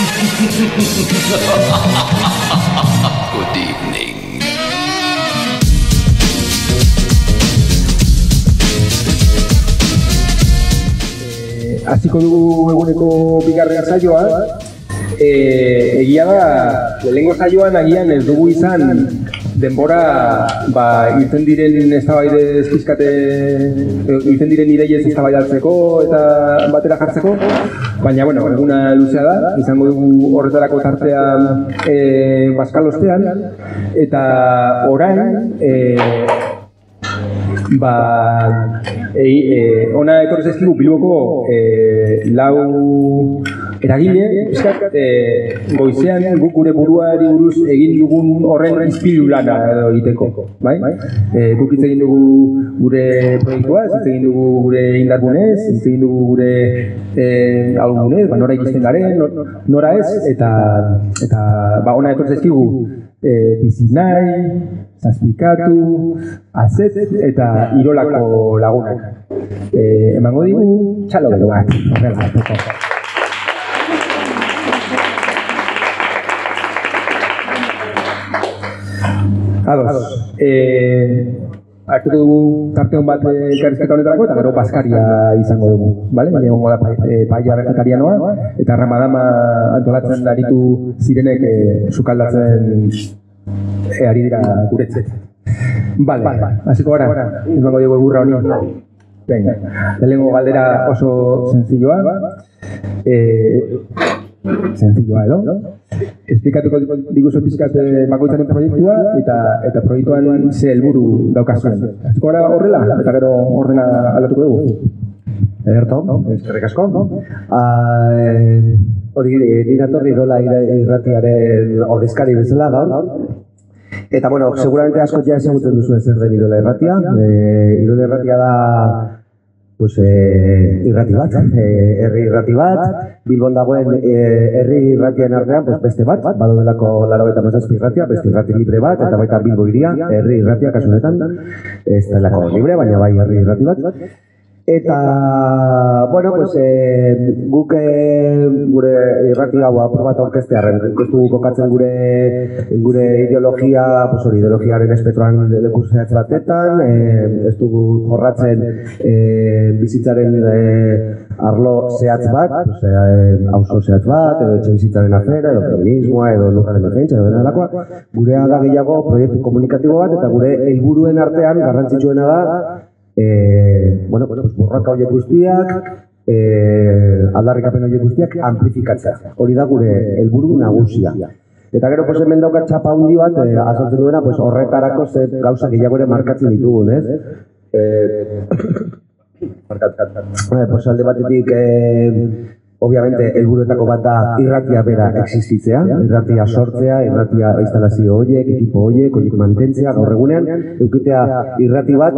Good evening. hasiko dugu eguneko bigarren saioa. E, egia da, lehengo saioan agian ez dugu izan denbora ba, irten diren eztabaide ezpizkate, irten diren ideiez eztabaidatzeko eta batera jartzeko, baina bueno, eguna luzea da, izango dugu horretarako tartea e, baskalostean, eta orain, e, ba, e, e, ona etorri zaizkigu Bilboko e, lau eragile, pixkat, e, goizean guk gure buruari buruz egin dugun horren izpilu lana edo egiteko, bai? E, guk hitz egin dugu gure proiektua, hitz egin dugu gure indargunez, hitz egin dugu gure e, algunez, ba, nora ikisten garen, nora ez, eta, eta ba, ona etorri zaizkigu e, bizi nahi, zazpikatu, azet eta irolako lagunak. E, emango digu, txalo bero bat. Horrela, Ados. Eh, hartuko dugu tarte hon bat elkarrizketa honetarako eta gero paskaria izango dugu, bale? Bale, egongo da paia pai vegetarianoa eta ramadama antolatzen aritu zirenek e, sukaldatzen e, ari dira guretzet. Bale, hasiko gara, izango dugu egurra honi. Venga, lehenengo galdera oso sencilloa. Eh, sencilloa edo. Esplikatuko diguzu pizkat bakoitzaren proiektua eta eta proiektuan ze helburu daukazuen. Hasiko gara horrela eta gero ordena aldatuko dugu. Ederto, eskerrik asko. Ah, hori ni natorri rola irratiaren ordezkari bezala gaur. Eta bueno, seguramente asko ja ezagutzen duzu zer den Irola Irratia. Eh, Irola Irratia da pues eh irrati bat, eh herri irrati bat, Bilbon dagoen eh herri irratien artean pues beste bat, bado delako 87 irratia, beste irrati libre bat eta baita Bilbo iria, herri irratia kasu honetan, ez delako libre, baina bai herri irrati bat. Eta, bueno, pues, e, guk gure irrati hau aprobat ez dugu kokatzen gure, gure ideologia, pues, hori, ideologiaren espetroan leku zehatz batetan, e, ez dugu jorratzen e, bizitzaren e, arlo zehatz bat, pues, e, auzo zehatz bat, edo etxe bizitzaren afera, edo feminismoa, edo lujaren defentsa, edo denalakoa, gurea da gehiago proiektu komunikatibo bat, eta gure helburuen artean garrantzitsuena da, e, bueno, bueno, pues borroka horiek guztiak, e, aldarrikapen horiek guztiak amplifikatzea. Hori da gure helburu nagusia. Eta gero, pues, hemen dauka txapa hundi bat, e, azaltzen duena, pues, horretarako ze gauza gehiago ere markatzen ditugun, ez? E, markatzen. Pues, alde batetik, e, Obviamente, helburuetako bat da irratia bera existitzea, irratia sortzea, irratia instalazio horiek, ekipo horiek, horiek mantentzea, gaur egunean, eukitea irrati bat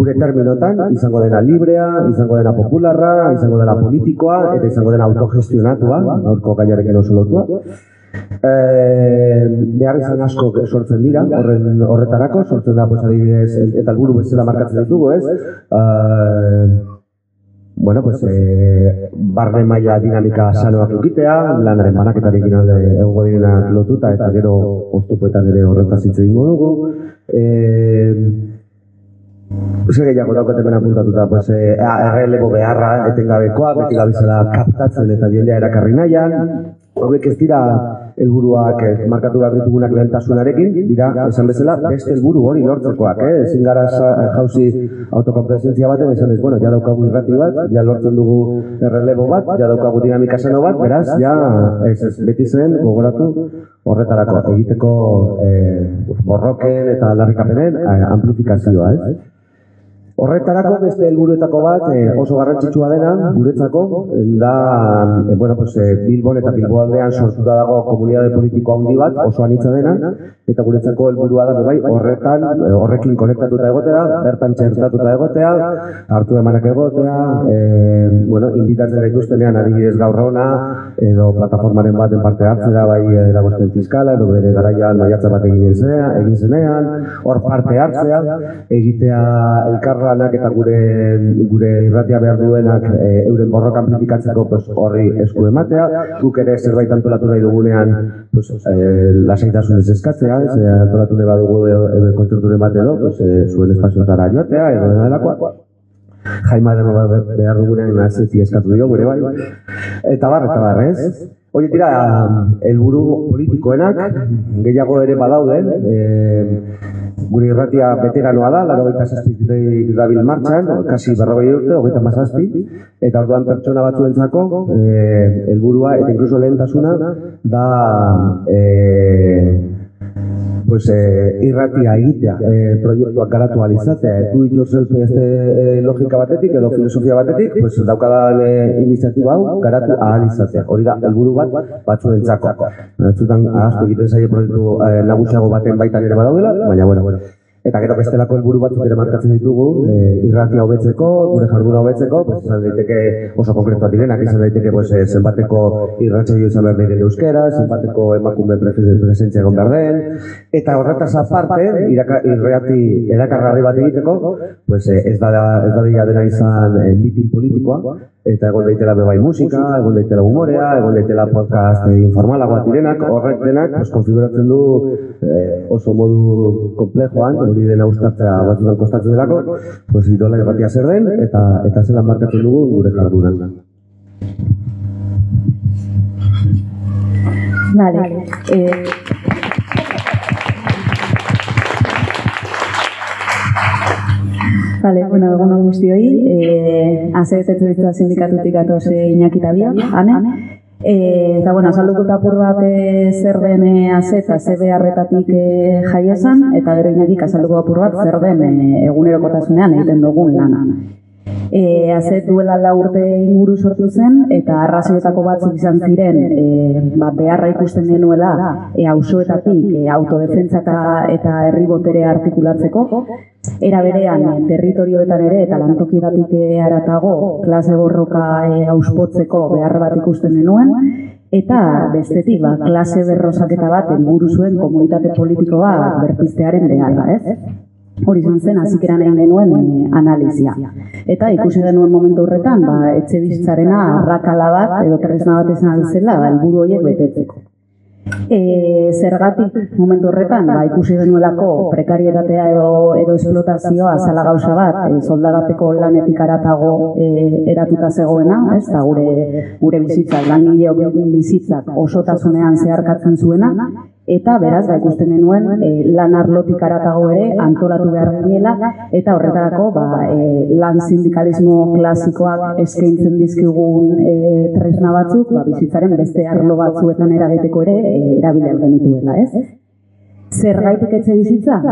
gure terminotan, izango dena librea, izango dena popularra, izango dena politikoa, eta izango dena autogestionatua, gaurko gaiarekin oso lotua. Eh, behar izan asko sortzen dira, horren horretarako, sortzen da, pues, adibidez, eta helburu bezala markatzen ditugu, ez? Uh, bueno, pues, eh, barne maila dinamika sanoak eukitea, lanaren banaketarekin alde egongo direnak lotuta, eta gero postupoetan ere horretaz hitz egingo dugu. Eh, Zer gehiago daukat hemen apuntatuta, pues, eh, errelebo beharra etengabekoa, beti gabizela kaptatzen eta jendea erakarri nahian. Hobek ez dira helburuak eh, markatu behar ditugunak lehentasunarekin, dira, esan bezala, beste helburu hori lortzekoak, eh? ezin gara jauzi autokompresentzia baten, esan ez, bueno, ja daukagu irrati bat, ja lortzen dugu errelebo bat, ja daukagu dinamika sano bat, beraz, ja, ez, ez, beti zen, gogoratu, horretarako, egiteko eh, borroken eta aldarrikapenen eh, amplifikazioa, ez? Horretarako beste helburuetako bat eh, oso garrantzitsua dena guretzako da eh, bueno pues eh, Bilbon eta Bilboaldean sortuta dago komunitate politiko handi bat oso anitza dena eta guretzako helburua da bai horretan eh, horrekin konektatuta egotea, bertan txertatuta egotea, hartu emanak egotea, eh, bueno, invitatzen gaituztenean adibidez gaur ona edo plataformaren baten parte hartzea bai eragosten fiskala edo bere garaian maiatza bat egin zenean, egin zenean, hor parte hartzea, egitea elkarra elkarlanak eta gure gure irratia behar duenak e, euren borrok amplifikatzeko pues, horri esku ematea, guk ere zerbait antolatu nahi dugunean pues, e, lasaitasunez eskatzea, ez, e, antolatu nahi badugu edo kontzerturen bat edo, pues, e, zuen espazioetara joatea, edo delakoa. Jaima behar dugunean nazezi eskatu dio, gure bai. Eta bar, eta bar, ez? Oie, tira, helburu politikoenak, gehiago ere badaude, e, gure irratia veteranoa da, laro gaita zazpizik dabil martxan, kasi berrogei urte, hogeita mazazpi, eta orduan pertsona batzuentzako, e, helburua eta inkluso lehentasuna, da e, pues, eh, irratia egitea, eh, proiektuak garatu alizatea, du it yourself este, eh, logika batetik edo filosofia batetik, pues, daukadan eh, iniziatiba hau garatu ahalizatea. Hori da, helburu bat batzuentzako. Batzutan ahaztu egiten zaie proiektu eh, nagusiago baten baitan ere badaudela, baina, bueno, bueno. Eta gero bestelako helburu batzuk ere markatzen ditugu, e, irratia hobetzeko, gure jarduna hobetzeko, pues izan daiteke oso konkretuak direnak, izan daiteke pues eh, zenbateko irratsaio izan behar diren euskera, zenbateko emakume presentzia egon behar den, eta horretaz aparte, irrati erakargarri bat egiteko, pues eh, ez da ez da dena izan e, mitin politikoa, eta egon daitela bebai musika, egon daitela humorea, egon daitela podcast informalagoa direnak, horrek denak, pues, konfiguratzen du eh, oso modu komplejoan, hori dena ustartzea batzutan kostatzen delako, pues, irola irratia zer den, eta eta zelan markatzen dugu gure jardunan. Vale. Eh, Vale, bueno, egun guztioi, eh, ditu sindikatutik atoz Iñaki Tabia, ane? Eh, eta, bueno, salduko tapur bat eh, zer den eh, azeta, ze beharretatik eh, jaiesan, eta gero Iñaki azalduko tapur bat zer den eh, egunerokotasunean egiten dugun lanan. E, azet duela la urte inguru sortu zen, eta arrazioetako batzuk izan ziren e, ba, beharra ikusten denuela e, auzoetatik e, autodefentza eta, eta herri botere artikulatzeko. Era berean, territorioetan ere eta lantokietatik aratago klase borroka e, auspotzeko behar bat ikusten denuen, eta bestetik, ba, klase berrosaketa bat helburu zuen komunitate politikoa berpiztearen beharra, ez? hori izan zen, azikeran egin genuen e, analizia. Eta ikusi genuen momentu horretan, ba, etxe bizitzarena arrakala bat, edo tresna bat ezan alzela, ba, elburu horiek betetzeko. E, zergatik momentu horretan, ba, ikusi genuelako prekarietatea edo, edo esplotazioa zala gauza bat, e, soldagapeko lanetik aratago e, eratuta zegoena, ez da gure, gure bizitzak, langile bizitzak osotasunean zeharkatzen zuena, eta beraz da ikusten denuen e, lan arlotik aratago ere antolatu behar ginela eta horretarako ba, e, lan sindikalismo klasikoak eskaintzen dizkigun e, tresna batzuk ba, bizitzaren beste arlo batzuetan eragiteko ere e, erabiltzen genituela, ez? Zer gaitik etxe bizitza?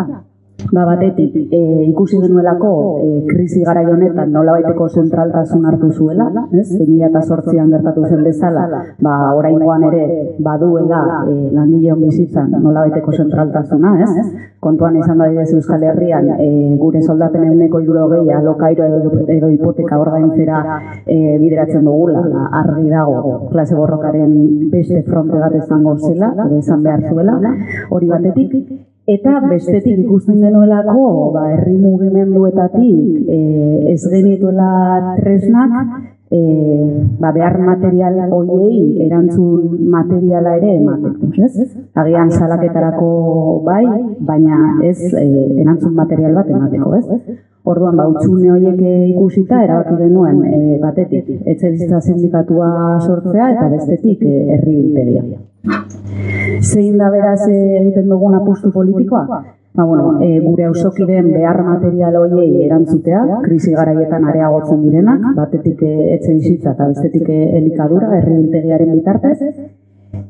Ba batetik e, ikusi genuelako e, krisi gara honetan nolabaiteko zentraltasun hartu zuela, ez? 2008an gertatu zen bezala, ba oraingoan ere baduela e, langileon bizitzan nolabaiteko zentraltasuna, ez? Kontuan izan da Euskal Herrian e, gure soldaten euneko irurogei alokairo edo, hipoteka ordaintzera e, bideratzen dugula, argi dago klase borrokaren beste fronte bat izango zela, edo izan behar zuela, hori batetik, Eta bestetik ikusten denuelako, ba, herri mugimenduetatik e, ez genituela tresnak, e, ba, behar material hoiei erantzun materiala ere emateko, ez? Agian salaketarako bai, baina ez e, erantzun material bat emateko, ez? Orduan, ba, utxune horiek ikusita, erabaki genuen e, batetik, etxe bizitza sindikatua sortzea, eta bestetik e, herri biltegia zein da beraz egiten dugun apustu politikoa? Ba, bueno, e, gure ausokideen behar material hoiei erantzutea, krisi garaietan areagotzen direnak, batetik e, etxe bizitza eta bestetik e, elikadura, herri bitartez,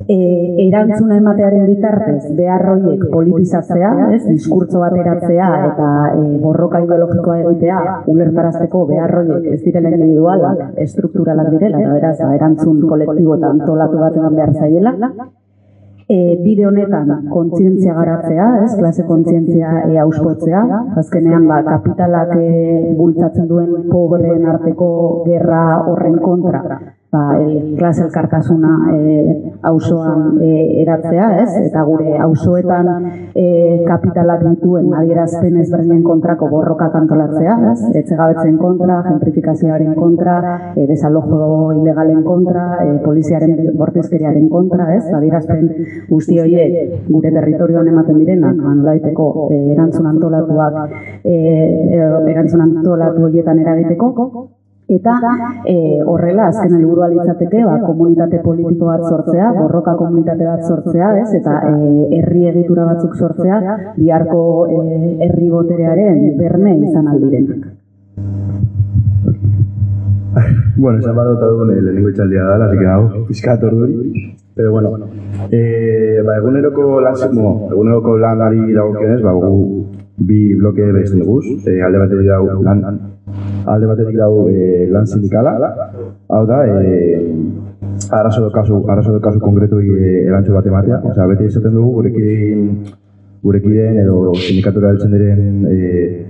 e, erantzuna ematearen bitartez behar horiek politizatzea, ez, diskurtso bat eratzea eta e, borroka ideologikoa egitea, ulertarazteko behar horiek ez direla individualak, estrukturalak direla, eta beraz, ba, erantzun kolektibo eta antolatu bat behar zaiela, e, bide honetan kontzientzia garatzea, ez, klase kontzientzia e, auspotzea, azkenean ba, kapitalak bultzatzen duen pobreen arteko gerra horren kontra, ba, el, klas elkartasuna e, auzoan e, eratzea, ez? Eta gure auzoetan e, kapitalak dituen adierazpen ezberdinen kontrako borroka kantolatzea, ez? Etxegabetzen kontra, gentrifikazioaren kontra, e, desalojo ilegalen kontra, e, poliziaren bortizkeriaren kontra, ez? Adierazpen guzti horiek gure territorioan ematen direnak, anolaiteko e, erantzun antolatuak, e, erantzun antolatu horietan eragiteko, Eta e, horrela, azken helburua litzateke, ba, komunitate politiko bat sortzea, borroka komunitate bat sortzea, ez? eta e, herri egitura batzuk sortzea, biharko e, herri boterearen berme izan aldirenak. bueno, esan bat dut egun lehenengo itxaldia da, que hau, pizkat orduri. Pero bueno, eh, ba, eguneroko lan, bueno, eguneroko lanari dagokionez, ba, gu bi bloke besten duguz, eh, alde batetik dago lan, alde batetik dago eh, lan sindikala, hau da, eh, arazo do kasu, arazo do kasu konkretu eh, erantzu bat ematea, osea, beti izaten dugu gurekin gurekideen edo sindikatura heltzen diren eh,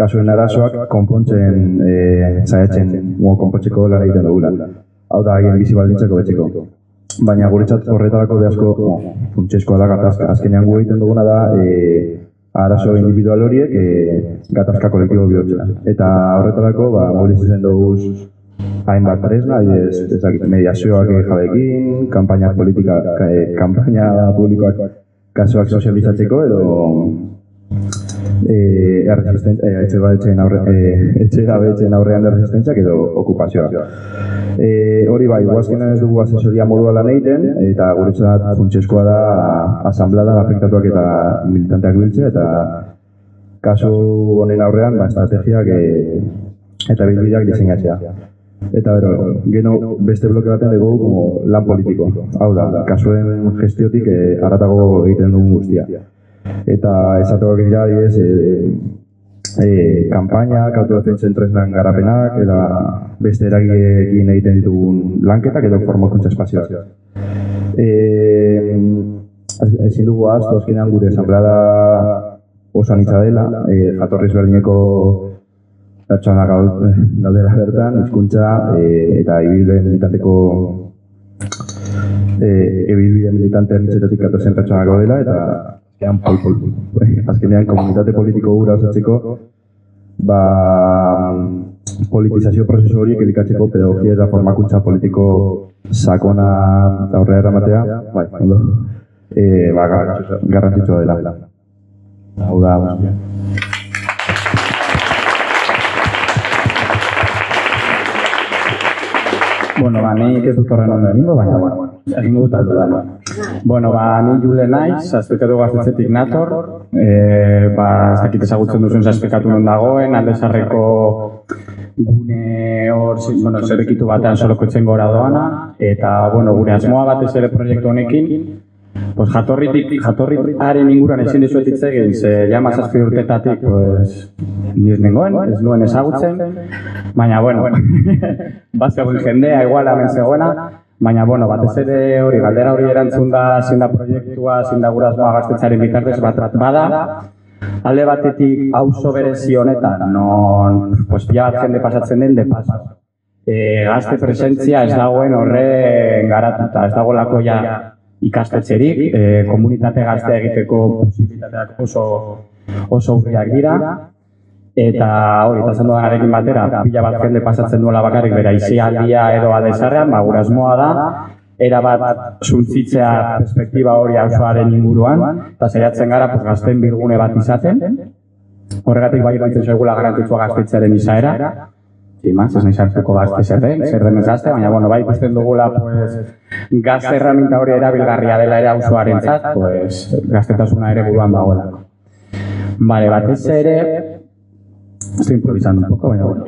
kasuen arazoak konpontzen eh, zaiatzen konpontzeko lan egiten dugula. Hau da, haien bizi baldintzako betxeko. Baina guretzat horretarako behazko no, funtsezkoa da gatazka. Azkenean gu egiten duguna da eh, arazo individual horiek eh, gatazka kolektibo bihurtzea. Eta horretarako ba, mobilizatzen dugu hainbat tresna, ez, ez mediazioak jabekin, kampaina politika, eh, kampaina publikoak kasuak sozializatzeko edo eh erresistentzia eh etxe gabetzen aurre eh etxe gabetzen aurrean erresistentziak edo okupazioa. Eh hori bai, guazkenan ez dugu asesoria modua lan egiten eta guretzat funtsezkoa da asamblada afektatuak eta militanteak biltzea eta kasu honen aurrean ba estrategiak e, eta bilbideak diseinatzea. Eta bero, geno beste bloke baten dugu como lan politiko. Hau da, kasuen gestiotik eh, aratago egiten dugun guztia. Eta esatuak dira, adibidez, e, e, kampainak, autodefentzen tresnan garapenak, eta beste eragileekin egiten ditugun lanketak edo formakuntza espazioak. E, ezin dugu aztu azkenean gure asamblada oso anitza dela, e, jatorriz berdineko pertsona gaudela bertan, hizkuntza e, eta ibilbide militanteko e, ibilbide militante anitzetatik gatozen pertsona gaudela eta azkenean, pol, pol, pol, azkenean komunitate politiko gura osatzeko ba, politizazio prozesu horiek elikatzeko pedagogia eta formakuntza politiko sakona aurrera eramatea, bai, ondo, e, ba, garrantzitsua dela. Hau da, guztia. Bueno, ba, nik ez dut horren ondo egingo, baina, bueno, aldo da. Bueno, ba, ni jule naiz, zazpikatu gaztetzetik nator, e, ba, ez dakit ezagutzen duzun zazpikatu non dagoen, alde sarreko gune hor, bueno, zerrekitu batean soroko etxen gora doana, eta, bueno, gure asmoa batez ere proiektu honekin, Pues jatorritik, jatorriaren inguruan ezin dizuet hitz egin, ze jama zazpi urtetatik, pues, ni ez nengoen, ez nuen ezagutzen, baina, bueno, zegoen jendea, igual hemen zegoena, baina, bueno, batez ere hori, galdera hori erantzun da, zein da proiektua, zein da gurazmoa gaztetzaren bitartez bat bada, alde batetik auzo berezi honetan, non, pues, pila bat jende pasatzen den, de paso. E, gazte presentzia ez dagoen horren garatuta, ez dagoelako ja ikastetxerik, e, komunitate gaztea egiteko posibilitateak oso oso urriak dira, eta hori, eta zendu arekin batera, pila bat jende pasatzen duela bakarrik bera izialdia edo adesarrean, ba, gure asmoa da, era bat perspektiba hori auzoaren inguruan, eta saiatzen gara pues, gazten bilgune bat izaten, horregatik bai iruditzen zaigula garrantzitsua gaztetxearen izaera, más, ez nahi sartuko gazte zer den, zer den gazte, baina bueno, bai ikusten dugula pues, gazte erraminta hori erabilgarria dela ere auzoaren zat, pues, gaztetasuna ere buruan dagoelako. Vale, batez ere, estoy improvisando un poco, baina bueno.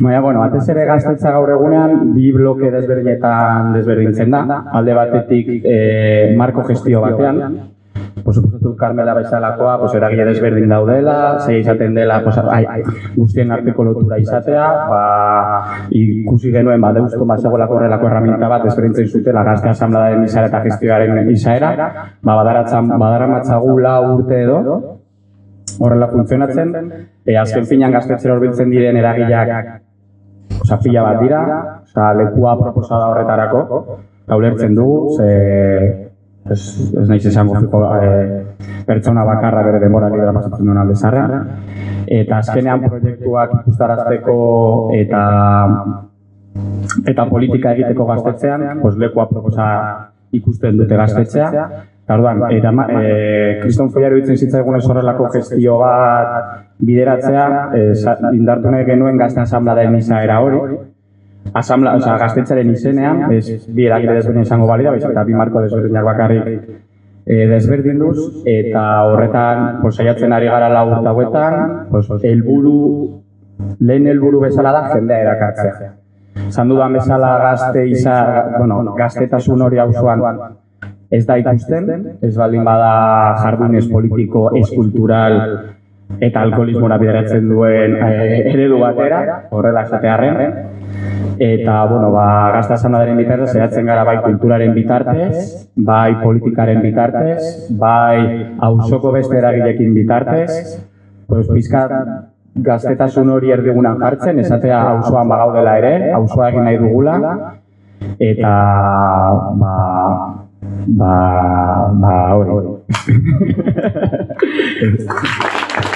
Baina, bueno, batez ere gaztetza gaur egunean bi bloke desberdinetan desberdintzen da. Alde batetik eh, marko gestio batean, Por supuesto, Carmela bezalakoa, pues, eragile desberdin daudela, zei izaten dela, pues, ai, ai, guztien arteko lotura izatea, ba, ikusi genuen, ba, deusto mazegolako horrelako erraminta bat, ezberdintzen zutela, gazte asambladaren izaera eta gestioaren izaera, ba, badaratzen, badaramatzagu lau urte edo, horrela funtzionatzen, e, azken finan gaztetzera horbiltzen diren eragileak Osa, pila bat dira, osa, lekua proposada horretarako, eta ulertzen dugu, ze ez, ez naiz esango fiko e, pertsona bakarra bere denbora libera pasatzen duen alde zarra. Eta azkenean proiektuak ikustarazteko eta eta politika egiteko gaztetzean, pues, lekua proposa ikusten dute gaztetzea. Eta orduan, eta e, kriston foiaru ditzen zitzaigun ez horrelako gestio bat bideratzea, e, indartu nahi genuen gazte asamblaren izaera hori. Asambla, o sea, gaztetzaren izenean, ez bi eragile desberdin izango balida, baizik eta bi marko desberdinak bakarrik e, desberdinduz, eta horretan pues, saiatzen ari gara lau urte hauetan, helburu, lehen helburu bezala da jendea erakartzea. Zan dudan bezala gazte iza, bueno, gaztetasun hori hausuan ez da ikusten, ez baldin bada jardunez politiko, ez kultural eta alkoholismora bideratzen duen e, eredu batera, horrela esatearren. Eta, bueno, ba, gazta zanadaren bitartez, zeratzen gara bai kulturaren bitartez, bai politikaren bitartez, bai hausoko beste eragilekin bitartez, pues, pizkat gaztetasun hori erdigunan jartzen, esatea auzoan bagaudela ere, auzoa egin nahi dugula, eta, ba, ba, ba, hori.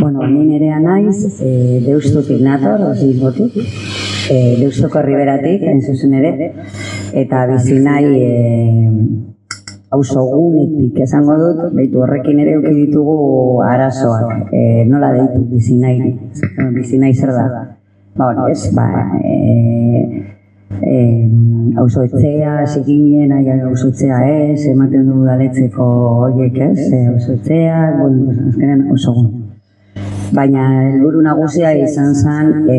Bueno, ni nerea naiz, e, deustutik nator, osizbotik, e, deustoko riberatik, hain zuzen ere, eta bizi nahi e, auzogunetik esango dut, behitu horrekin ere uki ditugu arazoak, e, nola deitu bizi nahi, bizi nahi zer da. Ba, hori, ez, ba, e, e, auzo etzea, ziginen, aia etzea ez, ematen du daletzeko horiek ez, e, auzo etzea, bueno, azkenean auzo Baina helburu nagusia izan zen, e,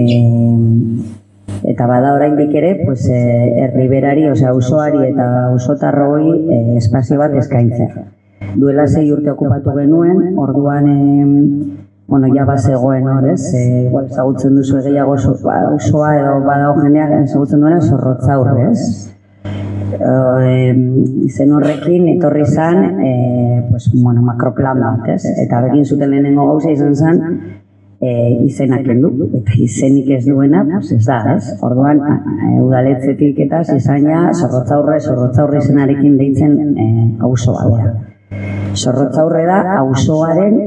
eta bada oraindik ere, pues, e, erriberari, osea, auzoari eta auzotarroi e, espazio bat eskaintzea. Duela zei urte okupatu genuen, orduan e, bueno, ja bazegoen hor, ez? E, igual ezagutzen duzu gehiago auzoa edo badago jendeak ezagutzen duena zorrotza aurre, ez? E, izen horrekin etorri zan e, pues, bueno, makroplan bat, ez? Eta horrekin zuten lehenengo gauza izan zen e, izenak kendu, eta izenik ez duena, pues, ez da, ez? Orduan, udaletzetik eta zizaina zorrotza aurre, zorrotza aurre izenarekin deitzen e, auzoa bera. Zorrotza aurre da auzoaren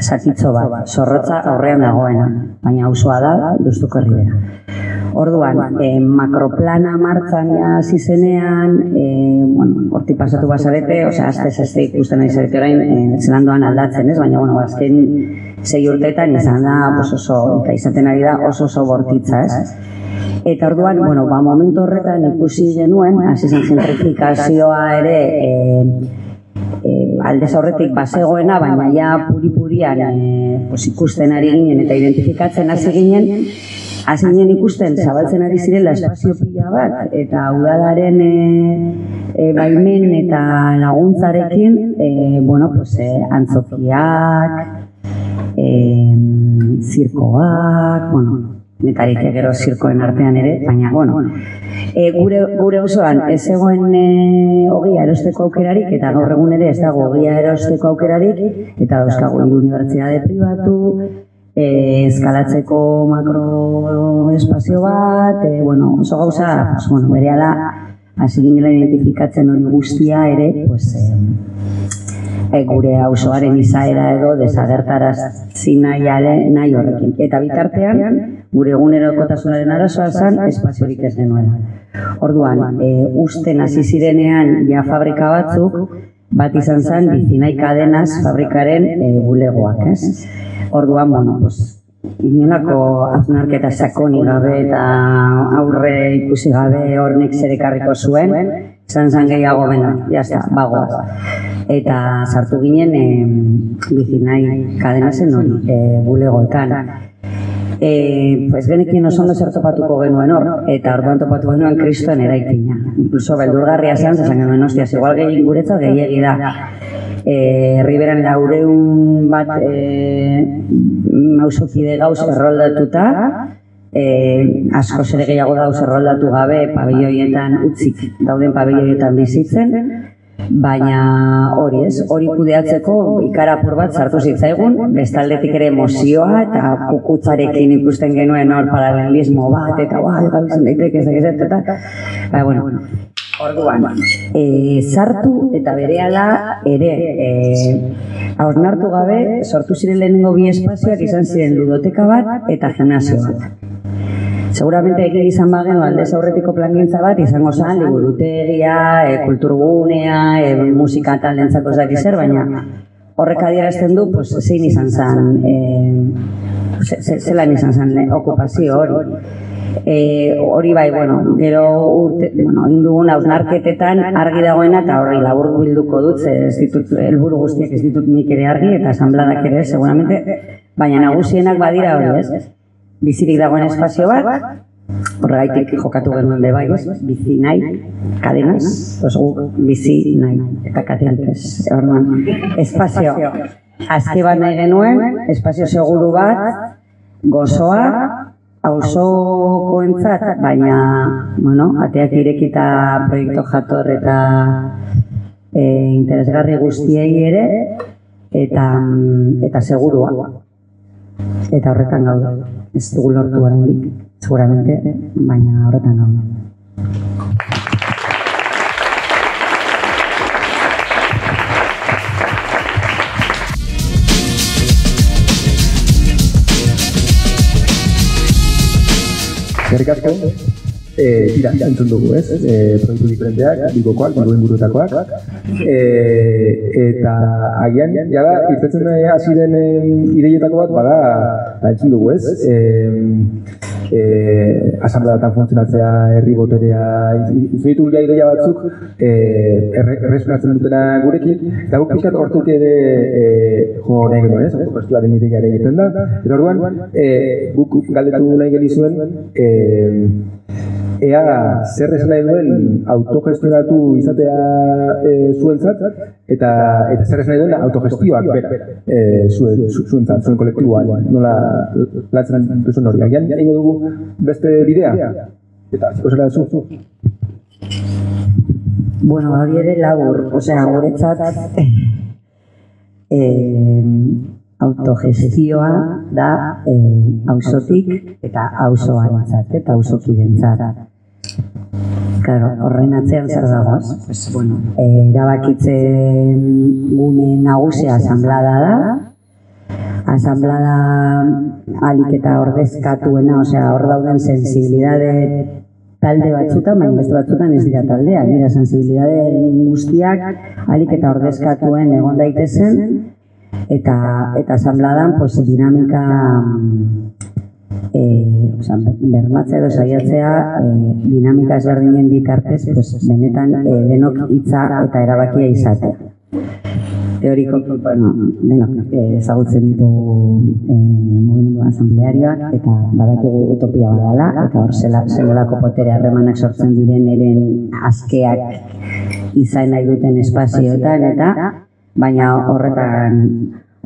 zatitzo bat, zorrotza aurrean dagoena, baina auzoa da, duztuko herribera. Orduan, e, makroplana martzan hasi zenean, e, bueno, horti pasatu basarete, osea, azte zazte ikusten nahi zarete orain, e, zelandoan aldatzen, ez? Baina, bueno, azken zei urteetan izan da, pues oso, eta izaten ari da oso oso bortitza, ez? Eta orduan, bueno, ba, momentu horretan ikusi genuen, hasi zen gentrifikazioa ere, e, e, aldez aurretik basegoena, baina ja puri-purian e, pues, ikusten ari ginen eta identifikatzen hasi ginen, hasi ginen ikusten zabaltzen ari zirela espazio pila bat, eta udalaren e, e, baimen eta laguntzarekin, e, bueno, pues, e, antzokiak, e, zirkoak, bueno, netarik gero zirkoen artean ere, baina, bueno, e, gure, gure osoan ez egoen e, ogia erosteko aukerarik, eta gaur egun ere ez dago ogia erosteko aukerarik, eta dauzkago unibertsitate pribatu, e, eskalatzeko makro espazio bat, e, bueno, oso gauza, pues, bueno, bere ala, hasi identifikatzen hori guztia ere, pues, e, gure auzoaren izaera edo desagertaraz nahi, nahi horrekin. Eta bitartean, gure egunerokotasunaren arazoa zen espaziorik ez denuela. Orduan, e, usten hasi zirenean ja fabrika batzuk, bat izan zen bizinai kadenaz fabrikaren e, bulegoak, ez? Orduan, bueno, pues, inolako aznarketa sakoni gabe eta aurre ikusi gabe hornek zerekarriko zuen, zan zan gehiago bena, jazta, bagoaz. Eta sartu ginen e, bizinai kadenazen hori, e, bulegoetan. E, pues genekin oso ondo zer topatuko genuen hor, eta orduan topatu genuen kristoen eraikina. Incluso beldurgarria zen, zan genuen, hostias, igual gehiagin guretzat gehiagi da e, Riberan laureun bat e, mausokide gauz erroldatuta, e, asko ere gehiago dauz erroldatu gabe pabilloietan utzik dauden pabilloietan bizitzen, Baina hori ez, hori kudeatzeko ikarapur bat sartu zitzaigun, bestaldetik ere emozioa eta kukutzarekin ikusten genuen hor paralelismo bat, eta bai, gauzan daiteke, ez dakizet, eta, ba, bueno, Orduan, e, sartu eta berehala ere e, hausnartu gabe sortu ziren lehenengo bi espazioak izan ziren ludoteka bat eta gimnasio bat. Seguramente egin izan bagenu aldez aurretiko plangintza bat izango zen liburutegia, e, kulturgunea, e, musika talentzako ez dakiz zer, baina horrek adierazten du pues, zein izan zen, e, ze- ze- zelan izan zen e, okupazio hori. E, hori bai, bueno, gero urte, bueno, egin dugun hausnarketetan argi dagoena eta horri labur bilduko dut, ez ditut helburu guztiak ez ditut nik ere argi eta asanbladak ere seguramente, baina nagusienak badira hori, ez? Bizirik dagoen espazio bat, horregaitik jokatu genuen be bai? Bizi nahi, kadenas, pues guk bizi nahi, eta kateantes, orduan, espazio, azte bat nahi genuen, espazio seguru bat, gozoa, auzokoentzat, baina, bueno, ateak irekita proiektu jator eta e, interesgarri guztiei ere, eta, eta segurua. Eta horretan gaude. Ez dugu lortu oraindik, seguramente, baina horretan gaude. Gerrik asko, e, tira, entzun dugu, ez? E, proiektu diferenteak, bilbokoak, bilbo ingurutakoak. E, eta agian, jada, irtetzen hasi den ideietako bat, bada, ba, entzun dugu, ez? E, e, asambleatan funtzionatzea, herri boterea, izu ditugu ja ideia batzuk, e, erre, erresonatzen dutena gurekin, eta guk pixkat hortik ere e, jo nahi genuen, ez? Festivalaren ideia ere egiten da. Eta orduan, e, guk galdetu nahi genizuen, e, ea zer esan nahi duen autogestionatu izatea e, zuentzat eta eta zer esan nahi duen autogestioak bera e, zuen, zu- zuentzat, zuen kolektiboan. Nola lantzen duzun hori. Agian egingo dugu beste bidea? Eta zara zu Bueno, hori ere labur, osea, guretzat eh, autogestioa da eh, auzotik eta auzoarentzat eta auzokidentzat. Claro, horren atzean zer dago? Pues, bueno, eh, erabakitzen gune nagusia asamblada da, asamblada alik eta ordezkatuena, osea, hor dauden sensibilidade talde batzutan, baina beste batzutan ez dira taldeak, dira sensibilidade guztiak alik eta ordezkatuen egon daitezen, eta eta asambladan pues, dinamika eh, osea, bermatzea edo saiatzea eh, dinamika ezberdinen bitartez pues, benetan eh, denok hitza eta erabakia izatea. Teoriko, bueno, denok eh, ezagutzen ditugu eh, mugimendu asamblearioak eta badakigu utopia badala eta hor zela, zelolako potere harremanak sortzen diren eren askeak izan nahi duten espazioetan eta baina horretan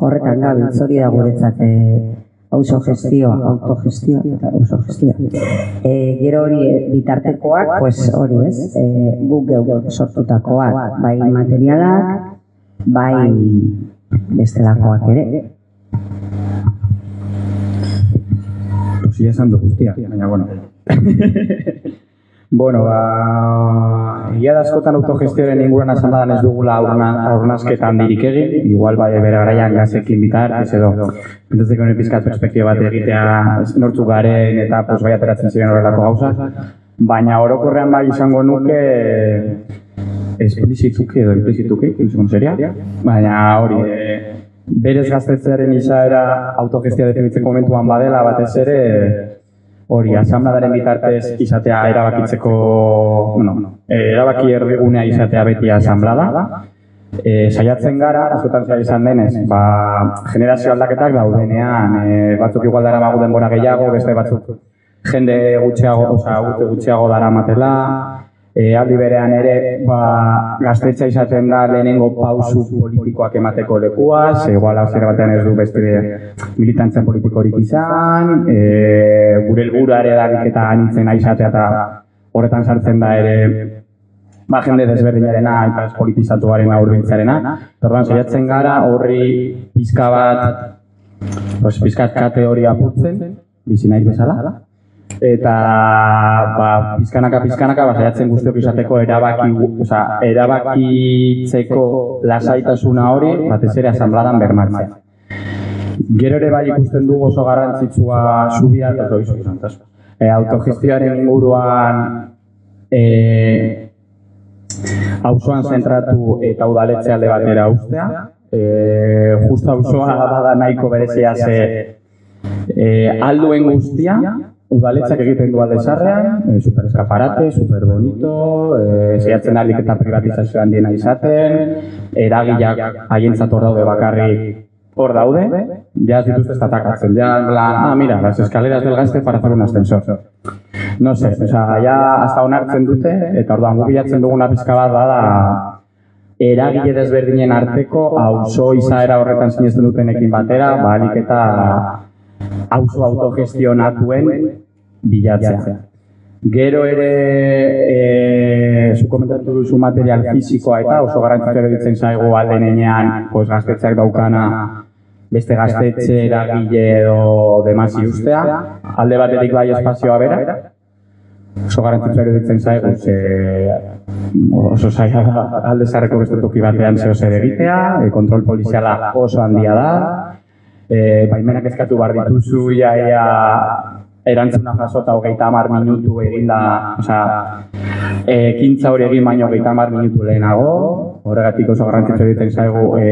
horretan gabiltz hori da guretzat eh, auzo gestioa, autogestioa eta auzo gestioa. E, gero hori eh, bitartekoak, pues hori ez, e, guk geu sortutakoak, bai materialak, bai bestelakoak ere. Posia esan du guztia, baina bueno. bueno, ba, egia da askotan autogestioaren inguruan asambladan ez dugula aurna- aurnazketan dirik egin, igual bai bere garaian gazekin bitartez edo. Pintatzeko nire pizkat perspektiba bat egitea nortzuk garen eta pues, bai ateratzen ziren horrelako gauza. Baina orokorrean bai izango nuke esplizituki edo implizituki, izango seria, baina hori, e, berez gaztetzearen izaera autogestia definitzeko momentuan badela batez ere hori asambladaren bitartez izatea erabakitzeko, bueno, eh, erabaki erdigunea izatea beti asamblada. E, saiatzen gara, askotan zera izan denez, ba, generazio aldaketak daudenean, e, batzuk igual dara magu denbora gehiago, beste batzuk jende gutxiago, osea, urte gutxiago dara matela, e, aldi berean ere, ba, gaztetxa izaten da lehenengo pausu politikoak emateko lekua, ze igual hau zera batean ez du beste militantzia politikorik izan, e, gure helburua ere da eta anitzen izatea eta horretan sartzen da ere ba, jende desberdinarena eta ez politizatuaren aurbiltzarena. Orduan, saiatzen gara horri pizka bat, pues, pizkat kate hori apurtzen, bizi nahi bezala. Eta ba, pizkanaka pizkanaka ba, saiatzen guztiok izateko erabaki, osea, erabakitzeko lasaitasuna hori batez ere asambladan bermatzea. Gero ere bai ikusten dugu oso garrantzitsua subia eta oso izo e, autogestioaren inguruan e, auzoan zentratu eta udaletxe alde batera ustea. E, justo auzoa bada nahiko berezia ze e, alduen guztia, udaletzak egiten du alde zarrean, e, super eskaparate, super bonito, e, zehatzen alik eta privatizazio handiena izaten, eragileak haientzat hor daude bakarrik hor daude, ja ez dituzte estatacatzen, ja, la, ah, mira, las escaleras del gaste para hacer un ascensor. No sé, o sea, ja hasta onartzen dute, eta orduan gu bilatzen duguna pizka bat bada eragile desberdinen arteko auzo izaera horretan sinesten dutenekin batera, balik eta auzo autogestionatuen bilatzea. Gero ere, e, zu komentatu duzu material fizikoa eta oso garrantzitsua ditzen zaigu aldenean pues, gaztetzeak daukana beste gaztetxe eragile edo demasi ustea. Alde batetik bai espazioa bera, oso garrantzitsua ditzen zaigu ze oso zaila da alde zarreko beste toki batean zeo zer egitea, e, kontrol poliziala oso handia da, e, baimenak eskatu bar dituzu ia, ia erantzuna jasota hogeita hamar minutu egin da, osea, ekintza hori egin baino hogeita hamar minutu lehenago, horregatik oso garrantzitsu egiten zaigu e,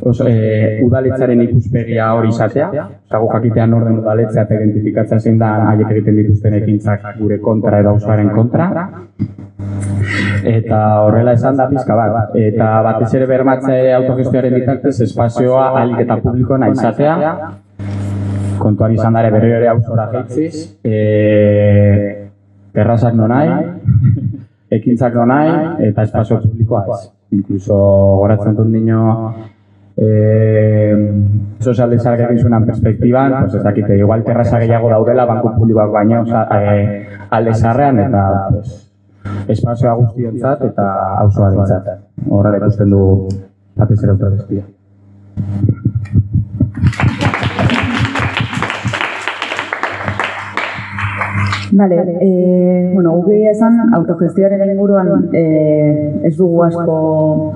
oso, e, udaletzaren ikuspegia hori izatea, osea, gu jakitean orden udaletzea eta identifikatzea zein da haiek egiten dituzten ekintzak gure kontra edo auzoaren kontra. Eta horrela esan da pizka bat, eta batez ere bermatze autogestioaren bitartez espazioa alik eta publikoena izatea, kontuan izan dare berriro ere auzora jaitziz, e, terrazak nonai, ekintzak nonai, eta espazio publikoa ez. Inkluso goratzen dut nino e, sozial dizarek egin zuenan perspektiban, pues ez dakite, igual terraza gehiago daudela, banku publikoak baino, oza, e, alde zarrean, eta pues, espazioa guztiontzat eta auzoarentzat. Horrela ikusten du batez ere autogestia. Vale, eh, bueno, gugi esan autogestioaren inguruan eh, ez dugu asko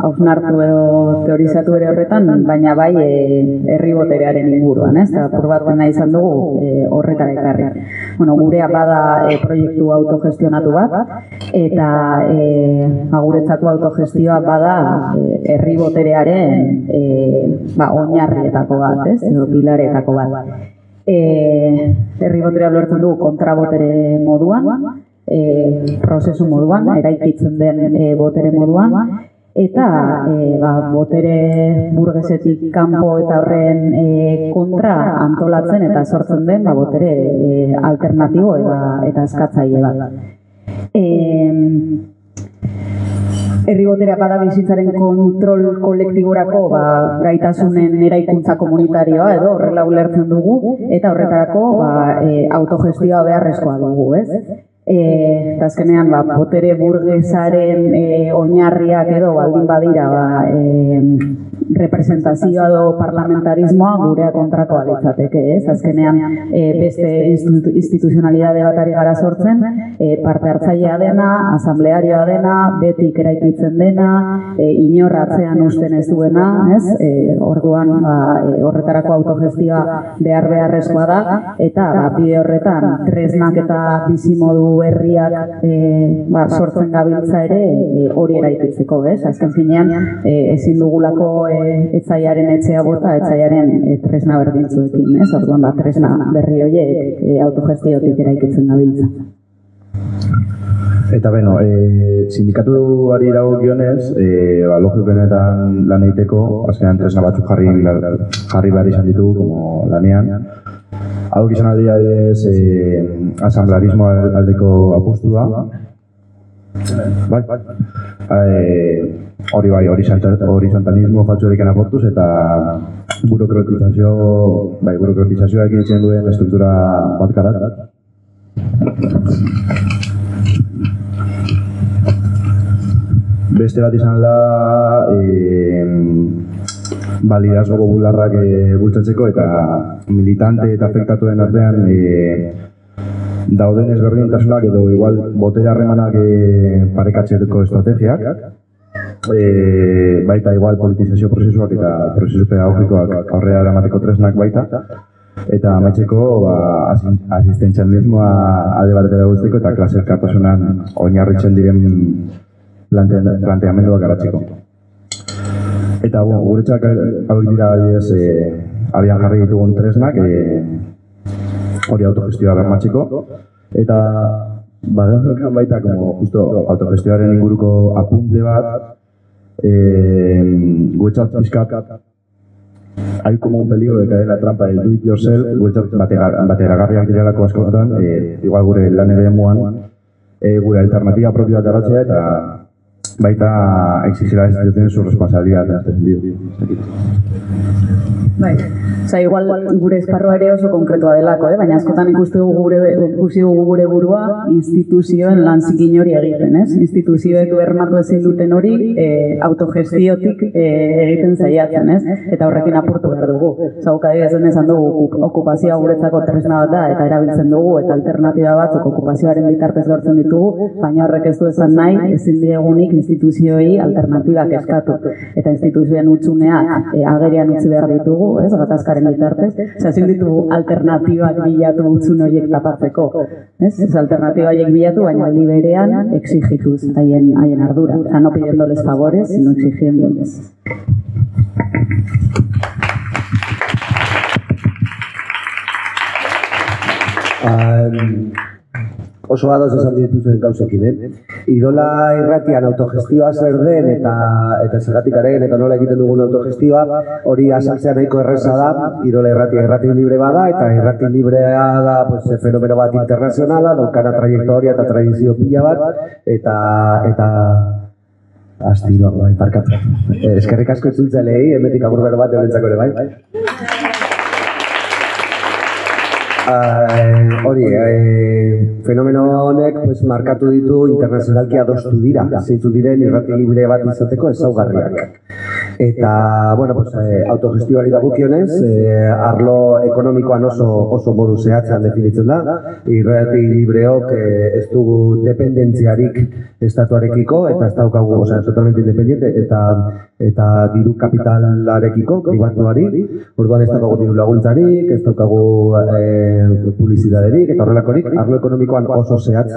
hausnartu edo teorizatu ere horretan, baina bai eh, herri boterearen inguruan, ez? Por bat nahi izan dugu eh, horretara ekarri. Bueno, gurea bada eh, proiektu autogestionatu bat, eta eh, aguretzako autogestioa bada eh, herri boterearen eh, ba, oinarrietako bat, ez? Edo pilaretako bat e, herri boterea lortzen dugu kontrabotere moduan, e, prozesu moduan, eraikitzen den e, botere moduan, eta e, ba, botere burgesetik kanpo eta horren e, kontra antolatzen eta sortzen den ba, botere e, alternatibo eta, eta eskatzaile bat. E, herribotera bada bizitzaren kontrol kolektiborako ba, gaitasunen eraikuntza komunitarioa edo horrela ulertzen dugu eta horretarako ba, e, autogestioa beharrezkoa dugu, ez? E, eta azkenean, ba, botere burgesaren e, oinarriak edo baldin badira ba, e, representazioa edo parlamentarismoa gurea kontrako alitzateke, ez? Azkenean, e, beste institu instituzionalidade batari gara sortzen, e, parte hartzailea dena, asamblearioa dena, betik eraikitzen dena, e, inorratzean usten ez duena, ez? E, orduan, ba, horretarako autogestioa behar beharrezkoa da, eta ba, bide horretan, tresnak eta bizimodu berriak e, ba, sortzen gabiltza ere hori eraikitzeko, ez? Azken finean, e, ezin dugulako e, etzaiaren etxea bota, etzaiaren e, tresna berdintzuekin, ez? Orduan, ba, tresna berri horiek e, autogestiotik eraikitzen gabiltza. Eta beno, e, sindikatuari dago gionez, e, ba, logikoenetan lan egiteko, azkenean tresna batzuk jarri, jarri behar izan ditugu, como lanean. Hau izan aldia ez, e, asamblarismo aldeko apostua. Bai, e, hori bai, horizontalismo fatxorekin aportuz eta burokratizazio, bai, burokratizazioa ekin duen estruktura bat karat. beste bat izan da, e, ba, liderazgo popularrak e, bultzatzeko eta militante eta afektatuen artean e, dauden ezberdintasunak edo igual botere harremanak e, parekatzeko estrategiak, e, baita igual politizazio prozesuak eta prozesu pedagogikoak aurrera eramateko tresnak baita, eta amaitzeko ba, asi- asistentzialismoa alde batetara guztiko eta klase elkartasunan oinarritzen diren plante, planteamenduak garatzeko. Eta bueno, guretzak hauek dira adibidez e, abian jarri ditugun tresnak e, hori autogestioa bermatzeko eta ba, baita como justo autogestioaren inguruko apunte bat eh, guretzat pizkat hay como un peligro de caer en la trampa del do it yourself, guretzat batera- bateragarriak direlako askotan, eh, igual gure lan ere muan, eh, gure alternatiba propioak garatzea eta baita exigir a las instituciones su responsabilidad en este sentido. Bai. Osea, igual gure esparroa ere oso konkretua delako, eh? baina askotan ikuste dugu gure ikusi dugu gure burua instituzioen lan zikin hori egiten, ez? Instituzioek bermatu ezin duten hori eh, autogestiotik eh, egiten saiatzen, ez? Eta horrekin apurtu behar dugu. Osea, guk adibidez esan dugu ok- okupazioa guretzako tresna bat da eta erabiltzen dugu eta alternatiba batzuk okupazioaren bitartez lortzen ditugu, baina horrek ez du esan nahi ezin diegunik instituzioei alternatibak eskatu eta instituzioen utzuneak eh, agerian utzi behar ditugu, ez? Gatazkaren bitartez. Osea, ezin ditugu alternatibak bilatu utzun horiek tapatzeko, ez? Ez alternatiba bilatu, baina aldi berean exigituz haien haien ardura. Osea, no pidiéndoles favores, sino exigiéndoles. Um, oso ados esan dituzuen gauzekin, eh? Irola irratian autogestioa zer den eta eta zergatik eta nola egiten dugun autogestioa, hori azaltzea nahiko erreza da, Irola irratia irrati libre bada eta irrati librea da pues, fenomeno bat internazionala, daukana trajektoria eta tradizio pila bat, eta eta Astiro, bai, parkatu. Eh, eskerrik asko itzultzailei, hemetik agur bat eurentzako ere, bai. Hori, eh, fenomeno honek pues, markatu ditu internazionalki adostu dira, zeintzuk diren irrati libre bat izateko ezaugarriak. Eta, bueno, pues, eh, autogestioari dagokionez, eh, arlo ekonomikoan oso, oso modu zehatzean definitzen da, irrati libreok eh, ez dugu dependentziarik estatuarekiko, eta ez daukagu, osea, totalmente independiente, eta eta diru kapitalarekiko, pribatuari, orduan ez daukagu diru laguntzarik, ez daukagu eh, publizidaderik, eta horrelakorik, arlo ekonomikoan oso zehatz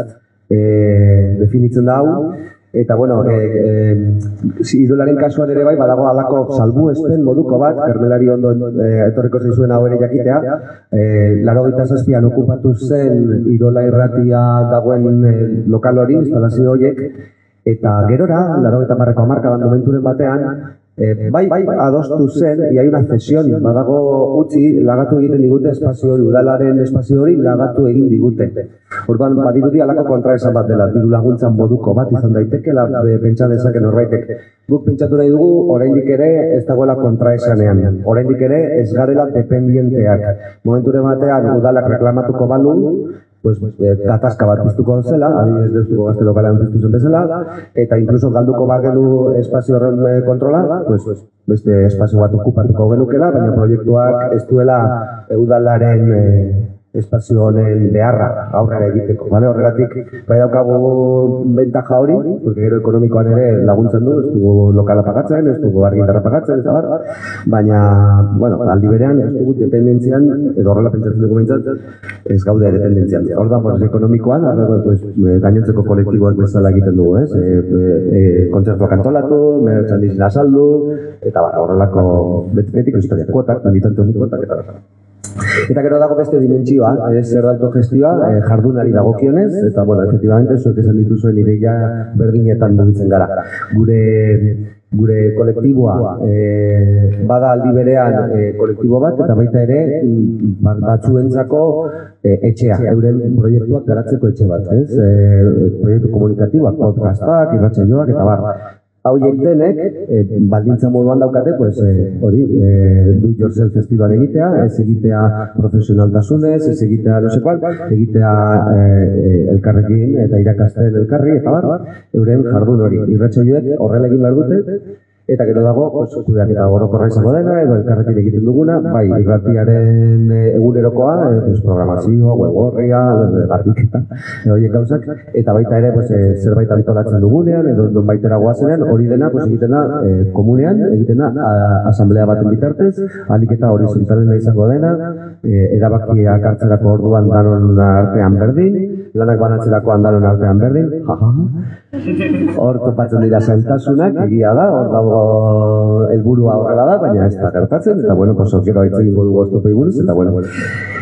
eh, definitzen da hau, Eta, bueno, e, e, idolaren kasuan ere bai, badago alako salbu espen moduko bat, karmelari ondo e, etorriko zaizuen hau ere jakitea, e, laro zazpian okupatu zen idola irratia dagoen e, lokal hori, instalazio horiek, eta gerora, laro eta marreko amarkadan momenturen batean, E, bai, bai, adostu zen, ia una cesión, badago utzi, lagatu egiten digute espazio hori, udalaren espazio hori lagatu egin digute. Orduan, badirudi alako kontraesan bat dela, diru laguntzan moduko bat izan daiteke, la, e, pentsa dezake norbaitek. Guk pentsatu nahi dugu, oraindik ere ez dagoela kontraesanean. Oraindik ere ez garela dependienteak. Momenture batean, udalak reklamatuko balu, pues, eh, gatazka bat piztuko zela, adibidez deustuko gazte lokalean piztu zen bezala, eta incluso galduko bagenu espazio horren eh, kontrola, pues, beste espazio bat okupatuko genukela, baina proiektuak ez duela udalaren eh, espazio honen beharra aurrera egiteko. Vale? Horregatik, bai daukagu bentaja hori, porque gero ekonomikoan ere laguntzen du, ez dugu lokala pagatzen, ez dugu argitarra pagatzen, ez abar, baina, bueno, aldi berean ez dugu dependentzian, edo horrela pentsatzen dugu behintzat, ez gaude dependentzian. Orduan, pues, ekonomikoan, arrego, pues, eh, gainontzeko kolektiboak bezala egiten dugu, ez? E, e, e, kontzertuak antolatu, merchandising azaldu, eta ba, horrelako bet, betiko historia, kuotak, militante honik kuotak, eta eta. Gero dago beste dimentsioa, ez zer da autogestioa, eh, jardunari dagokionez, eta, bueno, efectivamente, zuek esan dituzuen ideia berdinetan mugitzen gara. Gure gure kolektiboa eh, bada aldi berean eh, kolektibo bat eta baita ere ba- batzuentzako eh, etxea, euren proiektuak garatzeko etxe bat, ez? Eh, proiektu komunikatiboak, podcastak, irratsaioak eta bar. Hauiek denek, e, baldintza moduan daukate, pues, e, hori, e, do yourself festival egitea, ez egitea profesionaltasunez, ez egitea no sé cual, egitea e, elkarrekin eta irakasten elkarri, eta bar, euren jardun hori. Irratxoioek horrela egin behar dute, Eta gero dago, pues, kudeak eta orokorra izango dena, edo elkarrekin egiten duguna, bai, irratiaren e, egunerokoa, e, pues, programazio, web horria, garbiketa, edo horiek gauzak, eta baita ere, pues, e, zerbait antolatzen dugunean, edo non baitera goazenean, hori dena, pues, egiten da, e, komunean, egiten da, asamblea baten bitartez, alik eta horizontalena izango dena, e, erabakiak hartzerako orduan danon artean berdin, lanak banatzerakoan danon artean berdin, jaja, Hor topatzen dira zailtasunak, egia da, hor dago helburua horrela da, baina ez da gertatzen, eta bueno, pues gero hitz egingo dugu oztopei buruz, eta bueno.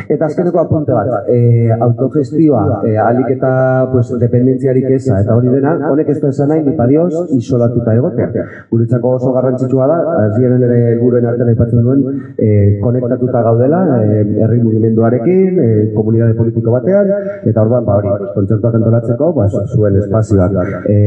Eta azkeneko apunte bat, e, autogestioa, e, alik eta pues, dependentziarik eza, eta hori dena, honek ez du esan nahi, nipa dios, isolatuta egotea. Guretzako oso garrantzitsua da, hasieran ere helburuen artean aipatzen duen, e, konektatuta gaudela, e, herri mugimenduarekin, e, komunitate politiko batean, eta orduan, ba hori, kontzertuak antolatzeko, ba, zuen espazioak, e,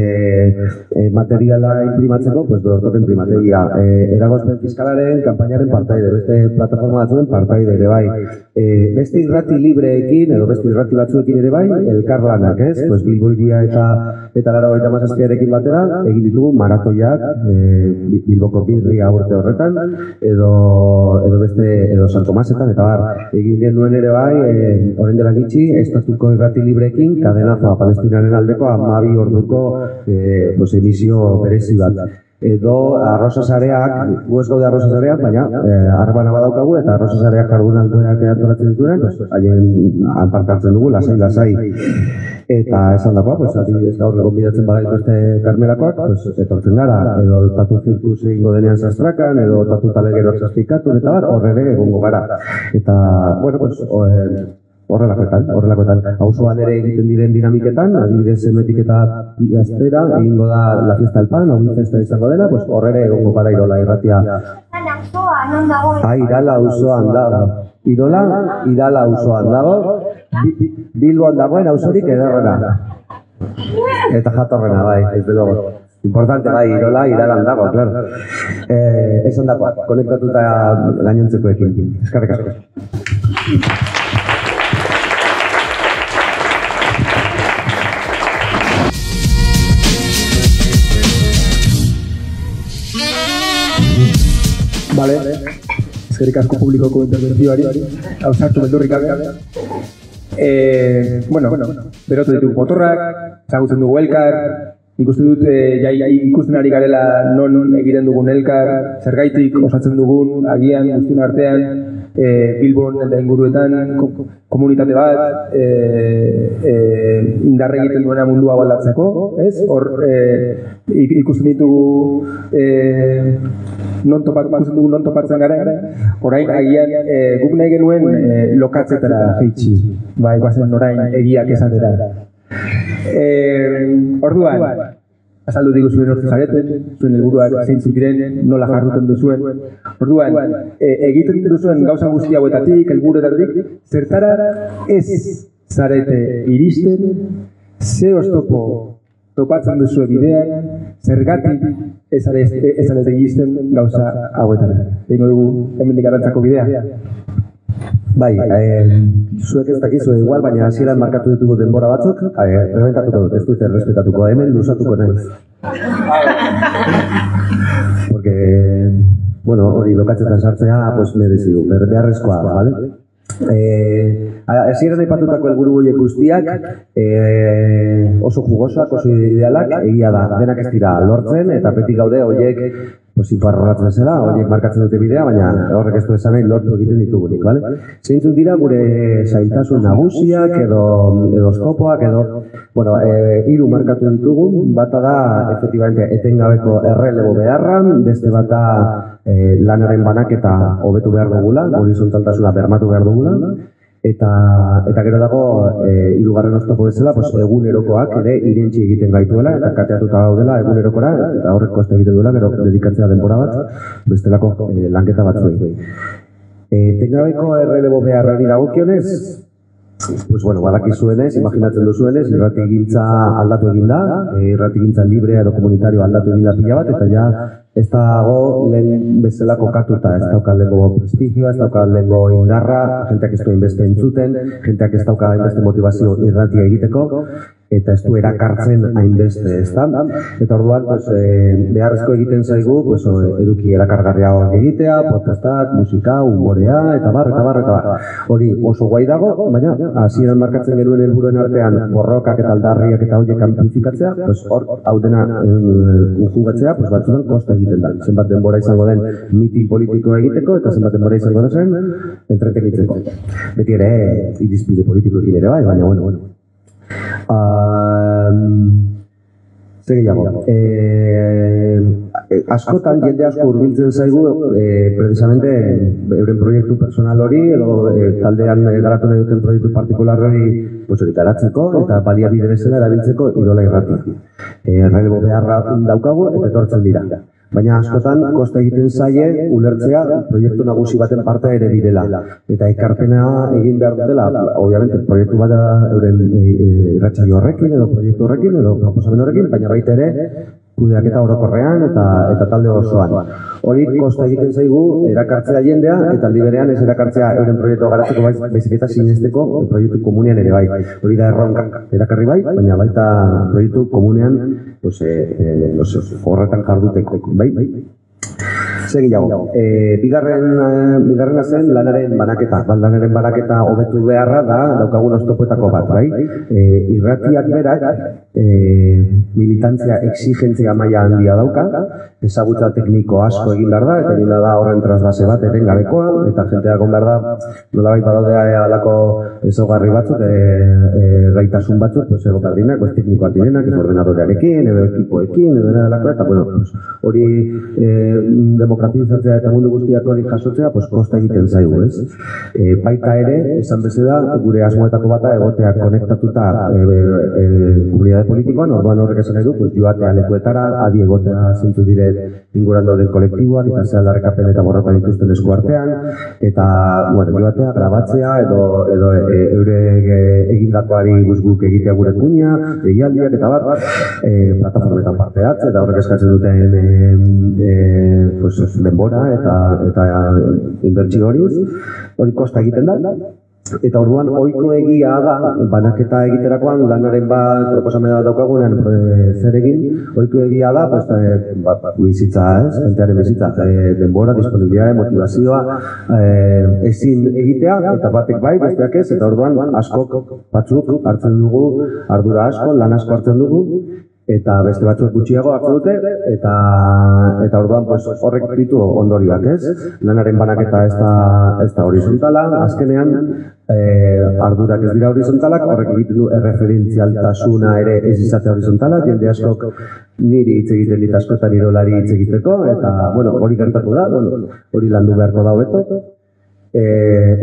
e, materiala imprimatzeko, pues, dortoren primategia, e, eragozpen fiskalaren, kanpainaren partaide, beste plataforma batzuen partaide ere bai, e, beste irrati libreekin, edo beste irrati batzuekin ere bai, elkarlanak, ez? Pues Bilbo iria eta eta laro gaita mazazpiarekin batera, egin ditugu maratoiak, e, Bi- Bilboko birria urte horretan, edo, edo beste, edo San Tomasetan, eta bar, egin genuen ere bai, e, orain dela gitxi, estatuko irrati libreekin, kadenazoa palestinaren aldeko amabi orduko e, pues, emisio berezi bat edo arrosa sareak, gu ez gaude arrosa sareak, baina eh, arbana badaukagu eta arrosa sareak jardunalduak antolatzen dituen, pues, haien parte hartzen dugu, lasai, lasai. Eta esan dagoa, pues, adibidez gaur egon bidatzen bagaitu beste karmelakoak, pues, etortzen gara, edo tatu zirkus egingo denean sastrakan, edo tatu talegeroak zazpikatu, eta bar, horre ere egongo gara. Eta, bueno, pues, o, eh, horrelakoetan, horrelakoetan. Auzoan ere egiten diren dinamiketan, adibidez emetik eta astera, egingo da la fiesta del pan, hau festa izango dela, pues horrere egongo gara irola irratia. Ah, irala auzoan dago. Irola, irala auzoan dago, Bi- Bi- Bilbon dagoen auzorik ederrena. Eta jatorrena, bai, ez luego. Importante bai, irola, iralan dago, claro. Eh, esan dagoa, konektatuta gainontzekoekin. Eskarrik asko. Vale. Eskerrik asko publikoko interbentzioari, hau sartu beldurrik gabe. Eh, bueno, berotu ditugu motorrak, ezagutzen dugu elkar, nik uste dut eh, jai, ikusten ari garela non egiten dugun elkar, zergaitik osatzen dugun, agian guztien artean, eh, Bilbon eta inguruetan ko- komunitate bat eh, eh, indarre egiten duena mundua baldatzeko, ez? Hor ik- ikusten ditugu eh, non topat, ikusten dugu non topatzen gara, orain agian eh, guk nahi genuen eh, lokatzetara jeitsi, bai, guazen orain egiak esatera. Eh, orduan, azaldu digu zuen hortu zareten, zuen helburuak zeintzuk diren, nola jarduten duzuen. Orduan, e, egiten duzuen gauza guzti hauetatik, helburuetatik, zertara ez zarete iristen, ze oztopo topatzen duzue bidean, zergatik ez zarete iristen gauza hauetara. Egingo dugu hemendik arantzako bidea. Bai, eh, zuek ez dakizu igual, baina hasieran markatu ditugu denbora batzuk, eh, rebentatuko dut, ez dute respetatuko, hemen luzatuko naiz. Porque, bueno, hori lokatzetan sartzea, pues merezi du, beharrezkoa da, vale? Eh, hasieran aipatutako helburu horiek guztiak eh, oso jugosak, oso idealak, egia da, denak ez dira lortzen, eta beti gaude horiek pues iparrorratz bezala, horiek markatzen dute bidea, baina horrek ez du esan nahi lortu egiten ditugunik, bale? Zeintzuk dira gure zailtasun nagusiak edo edo oztopoak edo bueno, eh, hiru markatu ditugu, bata da efectivamente etengabeko errelebo beharra, beste bata eh, lanaren banaketa hobetu behar dugula, horizontaltasuna bermatu behar dugula, eta eta gero dago eh, hirugarren oztopo bezala, pues egunerokoak ere irentsi egiten gaituela eta kateatuta daudela egunerokora eta horrek koste egiten duela, gero dedikatzea denbora bat bestelako eh, lanketa batzuei. Eh, tengabeko errelebo beharrari dagokionez, pues bueno, badakizuenez, imaginatzen duzuenez, irrati gintza aldatu egin da, e, irrati gintza librea edo komunitario aldatu egin da pila bat, eta ja ez dago lehen bezala kokatuta, ez dauka lehenko prestigioa, ez dauka lehenko indarra, jenteak ez du inbeste entzuten, jenteak ez dauka inbeste motivazio irratia egiteko, eta ez du erakartzen hainbeste, ez da? Eta orduan, pues, e, beharrezko egiten zaigu, pues, eduki erakargarriagoak egitea, podcastak, musika, humorea, eta bar, eta bar, eta bar. Hori oso guai dago, baina hasieran markatzen genuen helburuen artean borrokak eta aldarriak eta horiek amplifikatzea, pues, hor, hau dena unjugatzea, pues, batzutan kosta egiten da. Zenbat denbora izango den mitin politiko egiteko, eta zenbat denbora izango den entretenitzeko. Beti ere, irizpide politikoekin ere bai, baina, bueno, bueno. Um, Zer gehiago, e, askotan jende asko hurbiltzen zaigu e, precisamente euren proiektu personal hori edo e, taldean garatu nahi duten proiektu partikular hori pues, hori garatzeko eta baliabide bezala erabiltzeko irola irratia. E, relebo beharra daukagu eta etortzen dira. Baina askotan kosta egiten zaie ulertzea proiektu nagusi baten parte ere direla. Eta ekarpena egin behar dutela, obviamente proiektu bada euren e, e, irratsaio horrekin edo proiektu horrekin edo proposamen horrekin, baina baita ere kudeaketa orokorrean eta eta talde osoan. Hori kosta egiten zaigu erakartzea jendea eta aldi berean ez erakartzea euren proiektua garatzeko bai, baizik eta sinesteko proiektu komunean ere bai. Hori da erronka erakarri bai, baina baita proiektu komunean pues, eh, eh, horretan jarduteko. Bai, bai. Segi jago. E, bigarren, eh, bigarrena zen lanaren banaketa. Ba, lanaren banaketa hobetu beharra da daukagun oztopoetako bat, bai? E, irratiak berak e, militantzia exigentzia maila handia dauka, ezagutza tekniko asko egin behar da, eta egin da horren trasbase bat eren gabekoa, eta jentea egon behar da, nola bai badaudea alako ezogarri batzuk, e, e, gaitasun batzuk, pues, ego berdinak, pues, teknikoak direnak, ez ordenadorearekin, edo ekipoekin, edo dela eta bueno, pues, hori e, demokratizatzea eta mundu guztiak hori jasotzea, pues, kosta egiten zaigu, ez? E, baita ere, esan bezala, gure asmoetako bata egotea konektatuta e, e, e, komunidade politikoan, orduan horrek esan nahi du, pues, joatea lekuetara, adi egotea zintu dire inguran dauden kolektiboak, eta ze aldarrekapen eta borroka dituzten eskuartean, eta, bueno, joatea, grabatzea, edo, edo e, eure e, egindakoari guzguk egitea gure kuña, deialdiak eta bat, e, plataformetan parte hartze, eta horrek eskatzen duten e, e, pues, denbora eta eta inbertsio hori, hori kosta egiten da, Eta orduan ohiko egia da banaketa egiterakoan lanaren bat proposamena daukagunean e, zer egin ohiko egia da pues e, ba, ba, bizitza, ez? Jentearen bizitza, e, denbora, disponibilitate, motivazioa e, ezin egitea eta batek bai, besteak ez eta orduan askok batzuk hartzen dugu ardura asko, lan asko hartzen dugu eta beste batzuk gutxiago hartu dute eta eta orduan pues horrek ditu ondorioak, ez? Lanaren banaketa ez da ez da horizontala, azkenean eh, ardurak ez dira horizontalak, horrek egiten du erreferentzialtasuna ere ez izate horizontala, jende askok niri hitz egiten dit askotan irolari hitz egiteko eta bueno, hori gertatu da, bueno, hori landu beharko da hobeto. E,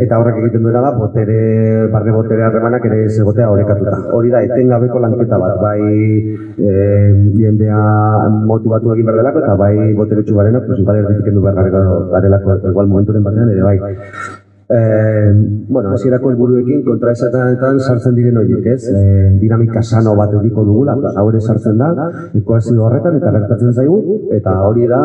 eta horrek egiten duena da, botere, barne botere harremanak ere ez egotea orekatuta. Hori da, etengabeko lanketa bat, bai e, jendea motivatu egin behar delako, eta bai botere txubarena, pues igual erditik endu behar garelako, igual momenturen batean ere bai. Eh, bueno, hasierako helburuekin kontraesatetan sartzen diren horiek, ez? Eh, dinamika sano bat ediko dugula, hau ere sartzen da, ekuazio horretan eta gertatzen zaigu eta hori da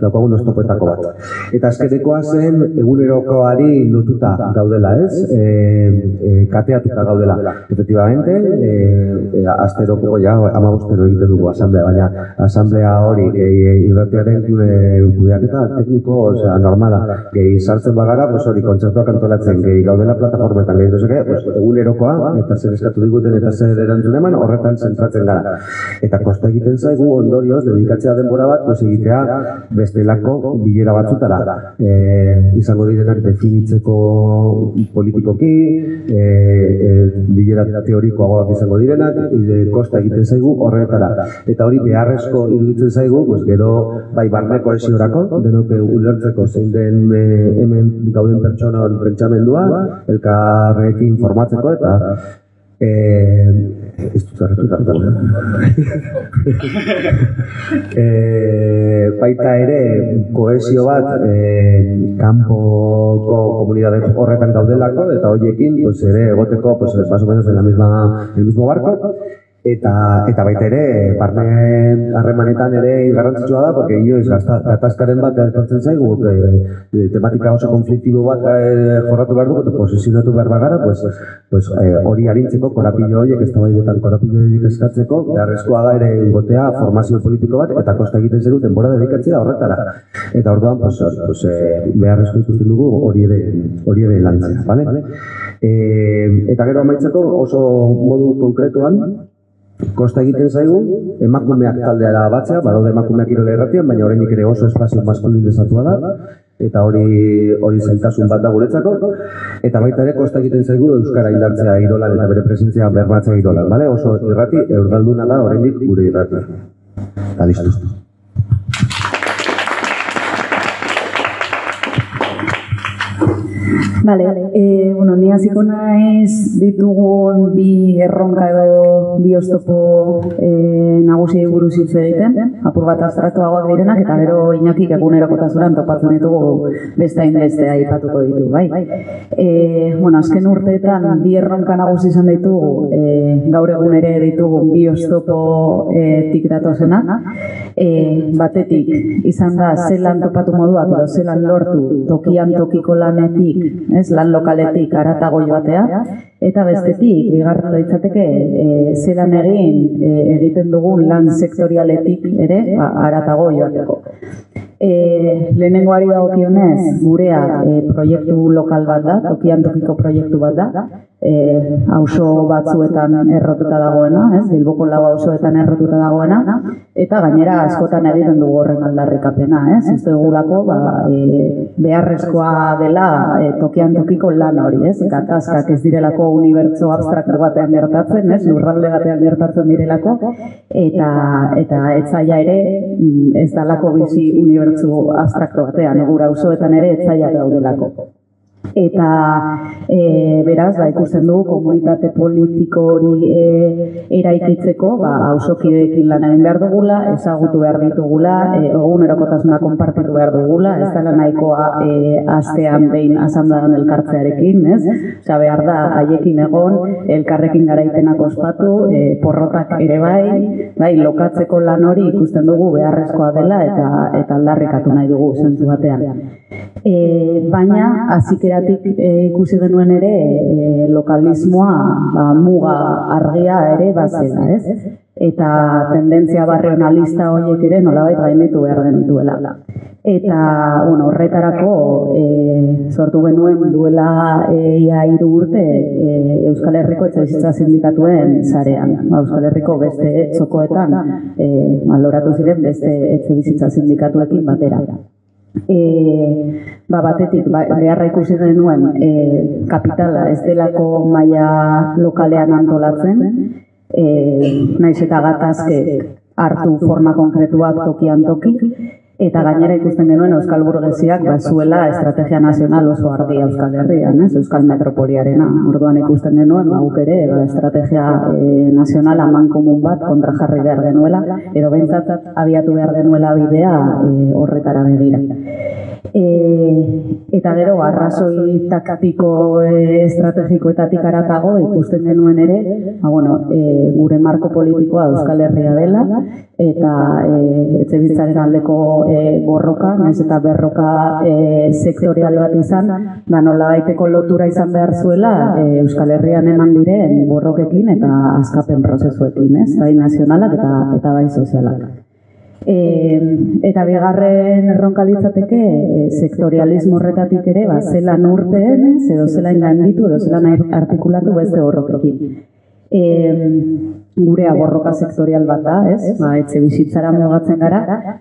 daukagun oztopoetako bat. Eta azkenekoa zen egunerokoari lotuta gaudela, ez? Eh, eh, kateatuta gaudela. Efectivamente, eh, eh, asteroko ja 15 egiten dugu asamblea, baina asamblea hori eh, irratiaren eh, kudeaketa tekniko, osea, normala, gehi sartzen bagara, pues hori kontzertu kontzertuak antolatzen gehi gaudela plataformetan gehi duzeke, pues, egunerokoa eta zer eskatu diguten eta zer erantzun eman horretan zentratzen gara. Eta kosta egiten zaigu ondorioz dedikatzea denbora bat pues, egitea bestelako bilera batzutara. E, izango direnak definitzeko politikoki, e, e, bilera teorikoagoak izango direnak, e, kosta egiten zaigu horretara. Eta hori beharrezko iruditzen zaigu, pues, gero bai barneko esiorako, denok ulertzeko zein den hemen gauden pertsona pentsamendua, elkarrekin formatzeko eta Eh, ez dut hartu eh, baita ere, kohesio bat eh, kanpoko komunidade horretan daudelako, eta horiekin pues, ere egoteko pues, más o menos en la misma, el mismo barco, Eta, eta baita ere, barne harremanetan ere garrantzitsua da, porque inoiz gatazkaren bat etortzen zaigu, e, tematika oso konfliktibo bat e, jorratu behar dugu, posizionatu behar bagara, pues, pues, e, hori harintzeko, korapillo horiek, ez da korapillo horiek eskatzeko, beharrezkoa da ere gotea formazio politiko bat, eta kosta egiten zegu denbora dedikatzea horretara. Eta orduan, pues, pues, e, beharrezko ikusten dugu hori ere, hori ere lantzea, vale? E, eta gero amaitzeko oso modu konkretuan, Kosta egiten zaigu, emakumeak taldea batzea, badaude emakumeak irole erratian, baina oraindik ere oso espazio maskulinizatua da, eta hori hori zailtasun bat da guretzako, eta baita ere kosta egiten zaigu Euskara indartzea irolan eta bere presentzia bermatzea irolan, bale? Oso irrati, eurdalduna da oraindik gure irrati. Eta listo. Vale, e, bueno, ni hasiko naiz ditugun bi erronka edo bi oztopo e, nagusi buruz hitz egiten, apur bat abstraktuagoak direnak eta gero Iñakik egunerokotasunan topatzen ditugu beste beste aipatuko ditu, bai. E, bueno, azken urteetan bi erronka nagusi izan ditugu, e, gaur egun ere ditugu bi oztopo e, tik datozena. E, batetik izan da zelan topatu moduak edo zelan lortu tokian tokiko lanetik ez, lan lokaletik aratago joatea, eta bestetik, bigarren litzateke, e, zelan egin e, egiten dugun lan sektorialetik ere, ba, aratago joateko. E, lehenengoari dagokionez, gurea e, proiektu lokal bat da, tokian tokiko proiektu bat da, e, auzo batzuetan errotuta dagoena, ez? Bilboko lau auzoetan errotuta dagoena eta gainera askotan egiten dugu horren aldarrikapena, ez? Ez dugulako ba, e, beharrezkoa dela e, tokian tokiko lan hori, ez? Gatazkak ez direlako unibertso abstraktu batean gertatzen, ez? Lurralde batean gertatzen direlako eta eta etzaia ere mm, ez dalako bizi unibertso abstraktu batean, gura auzoetan ere etzaia daudelako eta e, beraz da ikusten dugu komunitate politiko hori e, eraikitzeko ba ausokideekin lan egin behar dugula ezagutu behar ditugula e, egun erokotasuna konpartitu behar dugula ez dela nahikoa e, astean behin asandadan elkartzearekin ez? Osea behar da haiekin egon elkarrekin garaitenak ospatu e, porrotak ere bai bai lokatzeko lan hori ikusten dugu beharrezkoa dela eta eta aldarrikatu nahi dugu zentzu batean. E, baina hazikera hasieratik e, ikusi genuen ere e, lokalismoa ba, muga argia ere bazela, ez? Eta tendentzia barrionalista horiek ere nolabait gainditu behar genituela. Eta bueno, horretarako e, sortu genuen duela ia hiru urte e, Euskal Herriko etxebizitza sindikatuen zarean. Ba, Euskal Herriko beste txokoetan e, maloratu ziren beste etxebizitza sindikatuekin batera e, ba, batetik ba, beharra ikusi denuen e, kapitala ez delako maila lokalean antolatzen, e, naiz eta gatazke hartu forma konkretuak tokian toki, Eta gainera ikusten genuen Euskal Burgesiak bazuela estrategia nazional oso argi Euskal Herrian, ez? Euskal Metropoliarena. Orduan ikusten genuen, ba, ere, edo estrategia e, nazional aman komun bat kontra jarri behar genuela, edo bentsatzat abiatu behar genuela bidea e, horretara begira. E, eta gero, arrazoi taktiko e, estrategikoetatik aratago ikusten genuen ere, ba, bueno, e, gure marko politikoa Euskal Herria dela, eta e, etxe aldeko e, borroka, naiz eta berroka e, sektorial bat izan, da nola baiteko lotura izan behar zuela e, Euskal Herrian eman diren borrokekin eta azkapen prozesuekin, ez? bai nazionalak eta, eta bai sozialak. E, eta bigarren erronka litzateke e, sektorialismo horretatik ere, ba, zelan urteen, edo zelan ganditu, edo zelan artikulatu beste borrokekin. E, gurea borroka sektorial bat da, ez? Ba, etxe bizitzara mugatzen gara,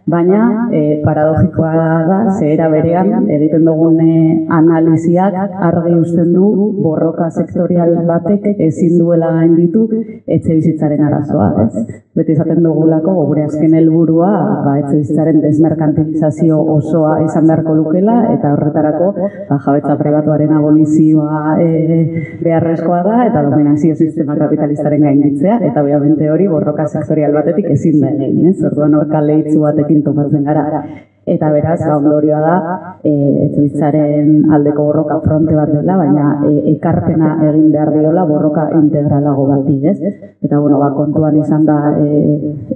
baina e, paradogikoa da, zehera berean egiten dugun e, analiziak argi uzten du borroka sektorial batek ezin duela gainditu etxe bizitzaren arazoa, ez? Beti izaten dugulako gure azken helburua ba, etxe bizitzaren desmerkantilizazio osoa izan beharko lukela eta horretarako ba, jabetza pribatuaren abolizioa e, beharrezkoa da eta dominazio sistema kapitalistaren gainditzea eta obviamente hori borroka sektorial batetik ezin da egin, ez? Orduan hor kaleitzu batekin topatzen gara. Eta beraz, ba, ondorioa da, e, aldeko borroka fronte bat dela, baina e, ekarpena egin behar diola borroka integralago bati, ez? Eta, bueno, ba, kontuan izan da e,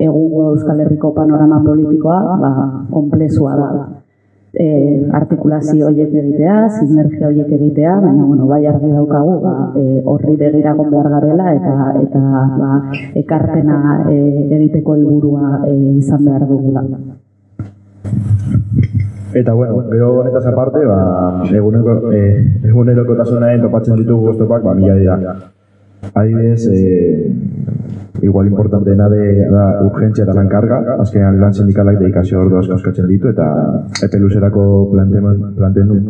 egungo Euskal Herriko panorama politikoa, ba, komplezua da e, artikulazio horiek egitea, sinergia horiek egitea, baina bueno, bai argi daukagu, ba, e, horri begira behar garela eta eta ba, ekarpena e, egiteko helburua e, izan behar dugula. Eta bueno, gero honetaz aparte, ba, eguneko, eh, egunerokotasunaren topatzen ditugu oztopak, ba, mila dira. Adibidez, eh, igual importanteena de, da urgentzia eta lan karga, azkenean lan sindikalak dedikazio ordu asko eskatzen ditu, eta epe luzerako plantemen, plantemen,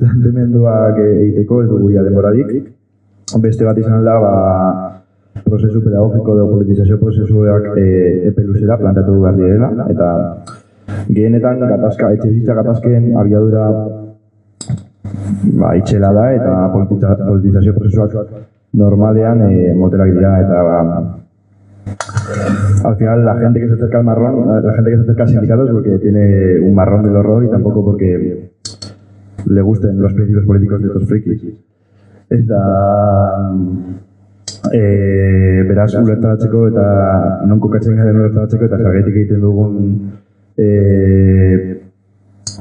plantemenduak egiteko ez dugu ia denborarik. Beste bat izan da, ba, prozesu pedagogiko edo politizazio prozesuak e, epe luzera plantatu behar direla, eta gehienetan gatazka, etxe bizitza gatazken abiadura ba, itxela da, eta politiza, politizazio prozesuak normalean e, motelak dira, eta ba, al final la gente que se acerca al marrón, la gente que se acerca al sindicato es porque tiene un marrón del horror y tampoco porque le gusten los principios políticos de estos frikis. Ez da, e, beraz, ulertaratzeko eta non kokatzen garen ulertaratzeko eta zergatik egiten dugun e,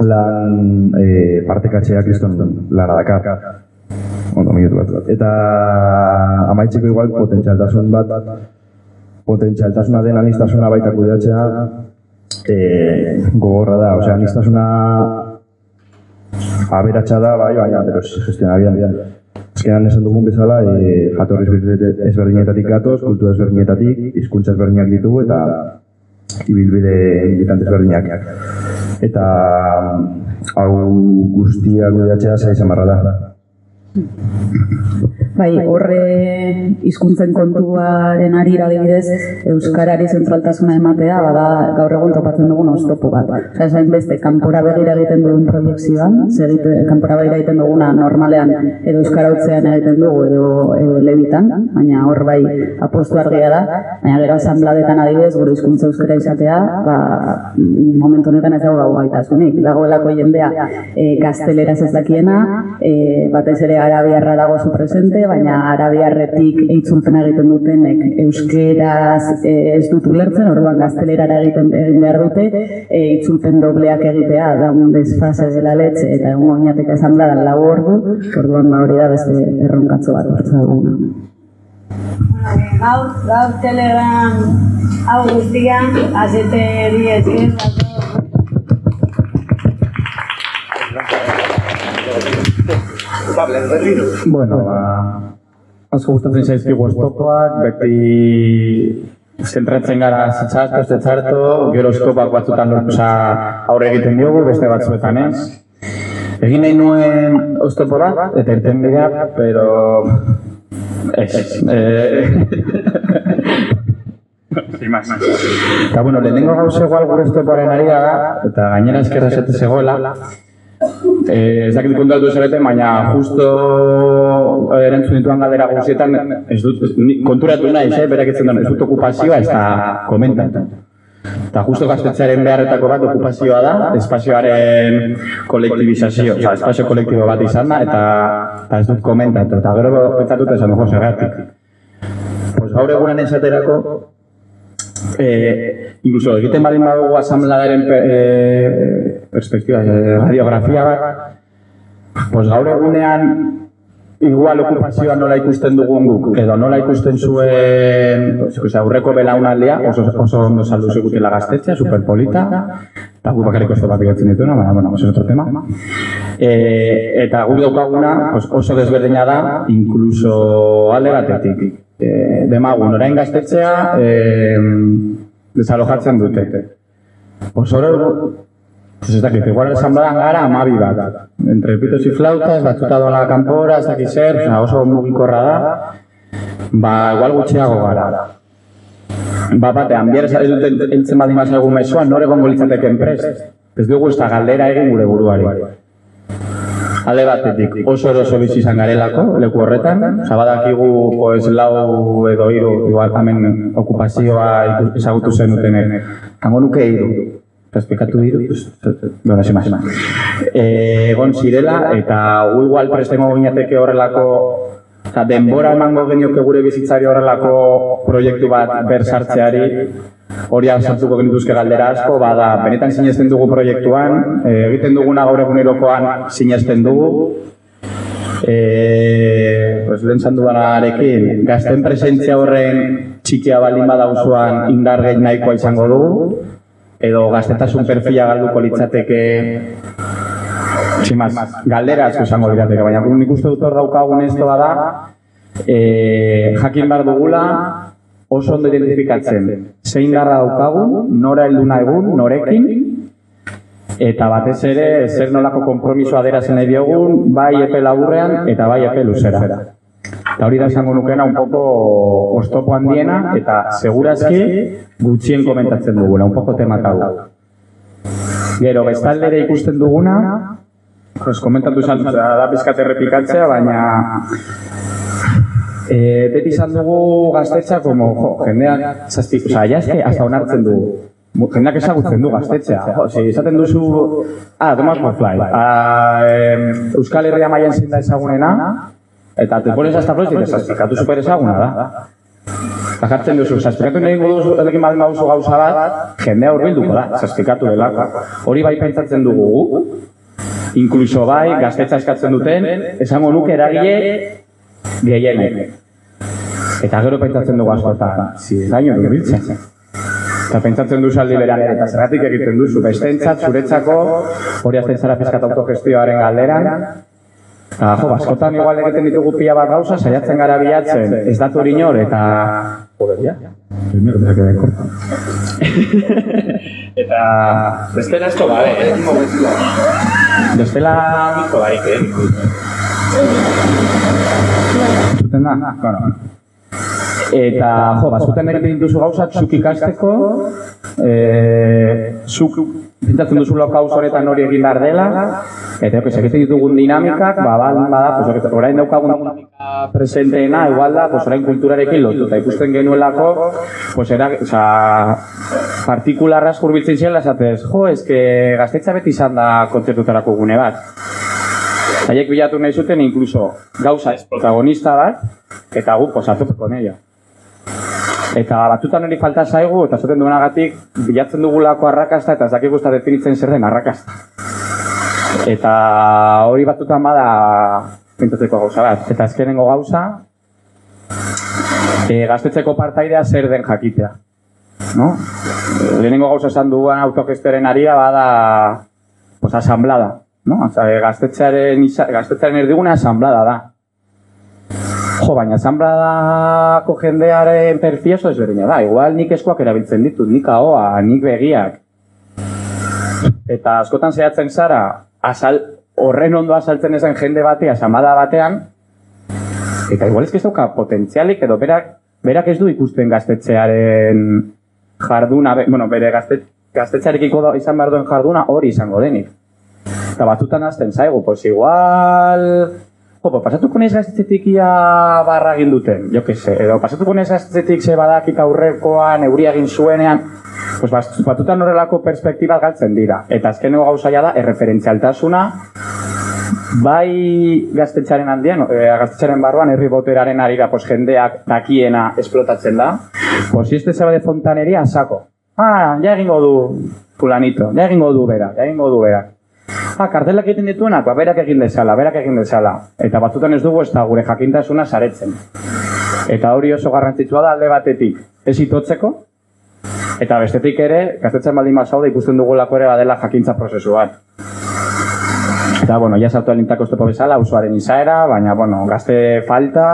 lan e, partekatzea kriston lana dakar. Ondo, minutu bat. Eta amaitzeko igual potentzialtasun bat potentzialtasuna den anistasuna baita kudeatzea e, gogorra da. Osea, anistasuna aberatsa da, bai, baina, pero gestionabian. Azkenan esan dugun bezala, e, jatorri ezberdinetatik gatoz, kultura ezberdinetatik, hizkuntza ezberdinak ditugu eta ibilbide militant ezberdinak. Eta hau guztia kudeatzea zai zamarra da. Hum. Bai, horre hizkuntzen kontuaren arira adibidez euskarari zentraltasuna ematea bada gaur egun topatzen dugun oztopo bat. Osea, esain beste kanpora begira egiten dugun proiektzioan, segite kanpora begira egiten duguna normalean edo euskara utzean egiten dugu edo edo lebitan, baina hor bai apostu argia da, baina gero asambladetan adibidez gure hizkuntza euskara izatea, ba momentu honetan ez dago gaitasunik. Dagoelako jendea e, gazteleraz ez dakiena, e, batez ere arabiarra dago zu presente, baina arabiarretik eitzulpena egiten dutenek euskeraz eh, ez dut ulertzen, orduan gaztelerara egiten egin behar dute, e, itzulpen dobleak egitea, da un desfase de la leche, eta egun oinatek esan da lau ordu, orduan ba hori da beste erronkatzo bat hartza duguna. Gaur, gaur telegram hau guztia, azete di esker, Bueno, ba, asko gustatzen zaizkigu oztopoak, beti zentratzen gara zitzarto, ez detzarto, gero oztopak batzutan oza, aurre egiten diogu, beste batzuetan ez. Egin nahi nuen oztopo bat, eta irten bidea, pero... Ez. Eh, más. Eta, bueno, lehenengo gauz egual gure oztopoaren ari da, eta gainera eskerra esate zegoela, Eh, ez dakit kontatu zarete, baina justo erantzun dituan galdera guztietan ez dut, konturatu nahi, eh, berak duen, ez dut okupazioa, ez da komentan. Eta justo gaztetzearen beharretako bat okupazioa da, espazioaren kolektibizazio, oza, espazio kolektibo bat izan da, eta, eta ez dut komentatu, eta gero pentsatut esan dugu zergatik. Pues gaur egunen esaterako, eh, incluso egiten baldin badugu asambladaren eh, perspektiba, radiografia pues gaur egunean igual okupazioa nola ikusten dugun guk, edo nola ikusten zuen pues, aurreko belaunaldia, oso, oso ondo saldu zigutela gaztetxea, superpolita, eta gu bakarrik oso bat egatzen dituna, baina, bueno, es otro tema. E, eta guri daukaguna pues, oso desberdina da, inkluso alde batetik. E, demagun, orain gaztetzea, e, desalojatzen dute. Pues oro, ez dakit, igual ensambladan gara amabi bat. Entre pitos y flautas, batzuta dola kanpora, ez dakit zer, oso mugikorra da. Ba, igual gutxiago gara. Ba, batean, bihar ez dut entzen badin mazagun mesuan, nore gongo litzateken prest. Ez dugu ez da galdera egin gure buruari. Alde batetik, oso eroso bizi izan garelako, leku horretan. Osa, badakigu, pues, lau edo hiru, igual hemen okupazioa ezagutu zenutenek. Hango nuke hiru. Esplikatu pues, bueno, más. Eh, egon zirela, eta gu igual prestengo ginateke horrelako Osa, denbora emango genioke gure bizitzari horrelako proiektu bat bersartzeari, hori sartuko genituzke galdera asko, bada, benetan sinesten dugu proiektuan, eh, egiten duguna gaur egunerokoan sinesten dugu, e, pues, lehen zandu banarekin, gazten presentzia horren txikia baldin badauzuan indar gehi nahikoa izango dugu, edo gaztetasun perfila galduko litzateke más, galdera asko izango lirateke, baina nik uste dut hor daukagun ez da, e, jakin behar dugula oso ondo identifikatzen zein garra daukagun, nora heldu egun, norekin, eta batez ere zer nolako konpromisoa aderazen nahi diogun, bai epe laburrean eta bai epe luzera. Eta hori da esango nukena un poco oztopo handiena eta segurazki gutxien komentatzen duguna, un poco tematau. Gero, bestaldere ikusten duguna, pues komentatu izan da pizkat errepikatzea, baina e, beti izan dugu gaztetxa como jo, jendeak zazpi, oza, ja eske hasta onartzen du Mu- jendeak ezagutzen du gaztetxea. Si esaten duzu, ah, Thomas Morfly, ah, em, Euskal Herria mailan zein da ezagunena, eta te pones hasta flores y dices, zazpikatu super ezaguna da. Eta jartzen duzu, zazpikatu nahi duzu, edekin baldin baduzu gauza bat, jendea hurbilduko da, zazpikatu delako. Hori bai pentsatzen dugu gu, inkluso bai, gaztetxa eskatzen duten, esango nuke eragile gehienek. Eta gero pentsatzen dugu askotan, si ez daño hurbiltzen. Eta pentsatzen duzu aldi beran, eta zergatik egiten duzu, bestentzat, zuretzako, hori azten zara fiskat autogestioaren galderan, Eta, jo, askotan igual egiten ditugu pila bat gauza, saiatzen gara bilatzen, ez datu hori inor, eta... Joder, ya. Primero corto. eta... Bestela esto gabe, eh? Bestela miko barik, eh? Zuten da? Bueno. Eta, jo, bazuten egiten dituzu gauzak zuk ikasteko, e, zuk pentsatzen duzu lokauz honetan hori egin behar dela, eta jo, egiten ditugun dinamikak, ba, ba, bada, pues, orain daukagun dinamika presenteena, igual da, pues, orain kulturarekin lotuta ikusten genuelako, pues, era, oza, partikularra hurbiltzen ziela, esatez, jo, eske gaztetxa beti izan da kontzertutarako gune bat. Haiek bilatu nahi zuten inkluso gauza ez protagonista bat, eta gu posatu con ella. Eta batzutan hori falta zaigu, eta zaten duenagatik bilatzen dugulako arrakasta, eta ez dakik definitzen zer den arrakasta. Eta hori batzutan bada pintatzeko gauza bat. Eta azkenengo gauza, e, gaztetzeko partaidea zer den jakitea. No? Lehenengo gauza esan duan autokesteren aria bada pues, asamblada. No? Oza, gaztetxearen, gaztetxearen erdigune asamblada da. Jo, baina asamladako jendearen perfil oso ezberdina da. Igual nik eskuak erabiltzen ditut, nik ahoa, nik begiak. Eta askotan zehatzen zara, azal, horren ondo azaltzen ezen jende bate, asamada batean, eta igual ez dauka potentzialik, edo berak, berak ez du ikusten gaztetxearen jarduna, be- bueno, bere gazte, gaztetxearekiko da- izan behar duen jarduna hori izango denik. Eta batzutan azten zaigu, pues igual... Pues pasatuko naiz gaztetxetik ia barra egin duten, jo se, edo pasatuko naiz gaztetxetik ze badakik aurrekoan, euria egin zuenean, pues batzutan horrelako perspektiba galtzen dira. Eta azkeneko gauzaia da, erreferentzialtasuna, bai gaztetxaren handian, e, gaztetxaren barruan, herri boteraren arira, pues jendeak dakiena esplotatzen da, pues sabe de fontanería, a saco. Ah, ja egingo du fulanito, ja egingo du bera, ja egingo du bera. Ah, kartelak egiten dituenak, ba, berak egin dezala, berak egin dezala. Eta batzutan ez dugu ez da gure jakintasuna saretzen. Eta hori oso garrantzitsua da alde batetik, ez itotzeko, eta bestetik ere, gaztetzen baldin bazaude ikusten dugulako ere badela jakintza prozesu bat. Eta, bueno, ja sartu alintako oztopo bezala, usuaren izaera, baina, bueno, gazte falta,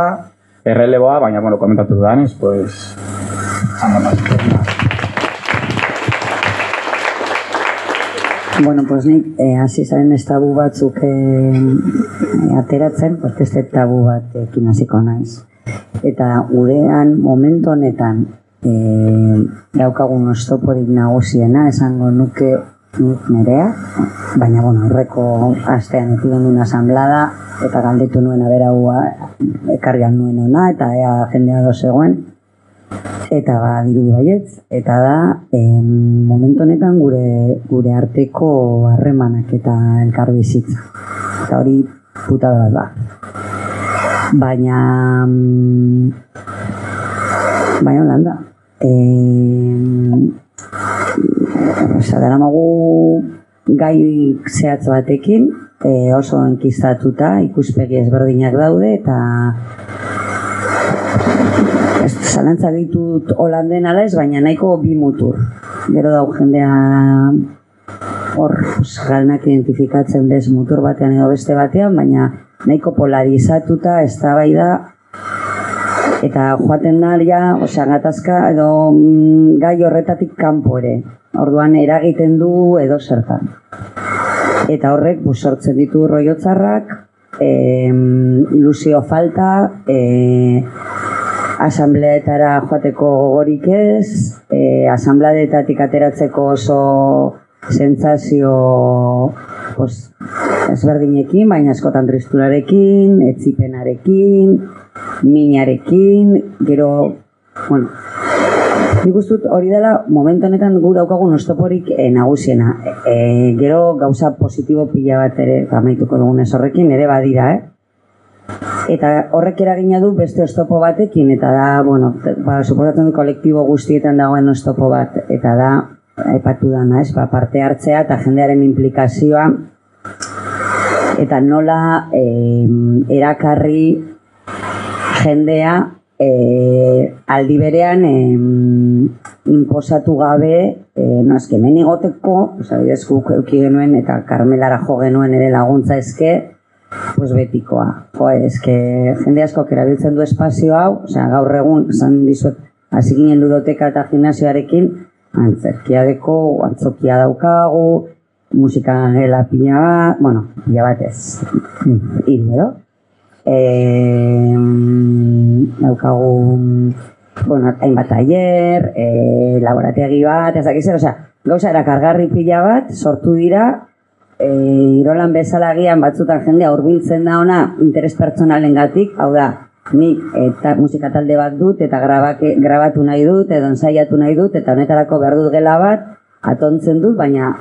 erreleboa, baina, bueno, komentatu dudanez, pues... Bueno, pues nik eh, hasi zaren ez tabu batzuk eh, eh, ateratzen, pues beste tabu bat ekin hasiko naiz. Eta gurean momentu honetan eh, daukagun oztoporik nagusiena esango nuke nik nerea, baina bueno, horreko astean eki duen asamblada eta galdetu nuen aberaua ekarrian nuen ona eta ea jendea do zegoen eta ba dirudi baietz eta da em, momentu honetan gure gure arteko harremanak eta elkar bizitza eta hori putada bat da. Baina baina holanda em, Osa, dara gai zehatz batekin, e, oso enkistatuta, ikuspegi ezberdinak daude, eta zalantza ditut holanden ala ez, baina nahiko bi mutur. Gero dau jendea hor pues, galnak identifikatzen bez mutur batean edo beste batean, baina nahiko polarizatuta ez da bai da eta joaten da ja, osea, gatazka edo mm, gai horretatik kanpo ere. Orduan eragiten du edo zertan. Eta horrek bu sortzen ditu roiotzarrak, em, ilusio falta, e, asambleetara joateko gogorik ez, e, asambleetatik ateratzeko oso sentsazio pues, ezberdinekin, baina askotan tristurarekin, etzipenarekin, minarekin, gero, bueno, nik uste dut hori dela momentu honetan gu daukagun oztoporik e, nagusiena. E, gero gauza positibo pila bat ere amaituko dugunez horrekin ere badira, eh? Eta horrek eragina du beste oztopo batekin, eta da, bueno, ba, suposatzen du kolektibo guztietan dagoen oztopo bat, eta da, aipatu dana, ez, ba, parte hartzea eta jendearen implikazioa, eta nola eh, erakarri jendea eh, aldi berean eh, inposatu gabe eh, no, eske, hemen igoteko, oza, guk euki genuen eta karmelara jo genuen ere laguntza eske, pues betikoa. Jo, eske, jende asko erabiltzen du espazio hau, osea, gaur egun, esan dizuet, hasi ginen ludoteka eta gimnasioarekin, antzerkia deko, antzokia daukagu, musika gela pila bat, bueno, pila bat ez, hiru edo. E, daukagu, bueno, hainbat tailer, e, laborategi bat, ez dakiz, osea, gauza erakargarri pila bat, sortu dira, e, irolan bezala agian batzutan jendea hurbiltzen da ona interes pertsonalengatik, hau da, nik eta musika talde bat dut eta grabake, grabatu nahi dut edo ensaiatu nahi dut eta honetarako behar dut gela bat atontzen dut, baina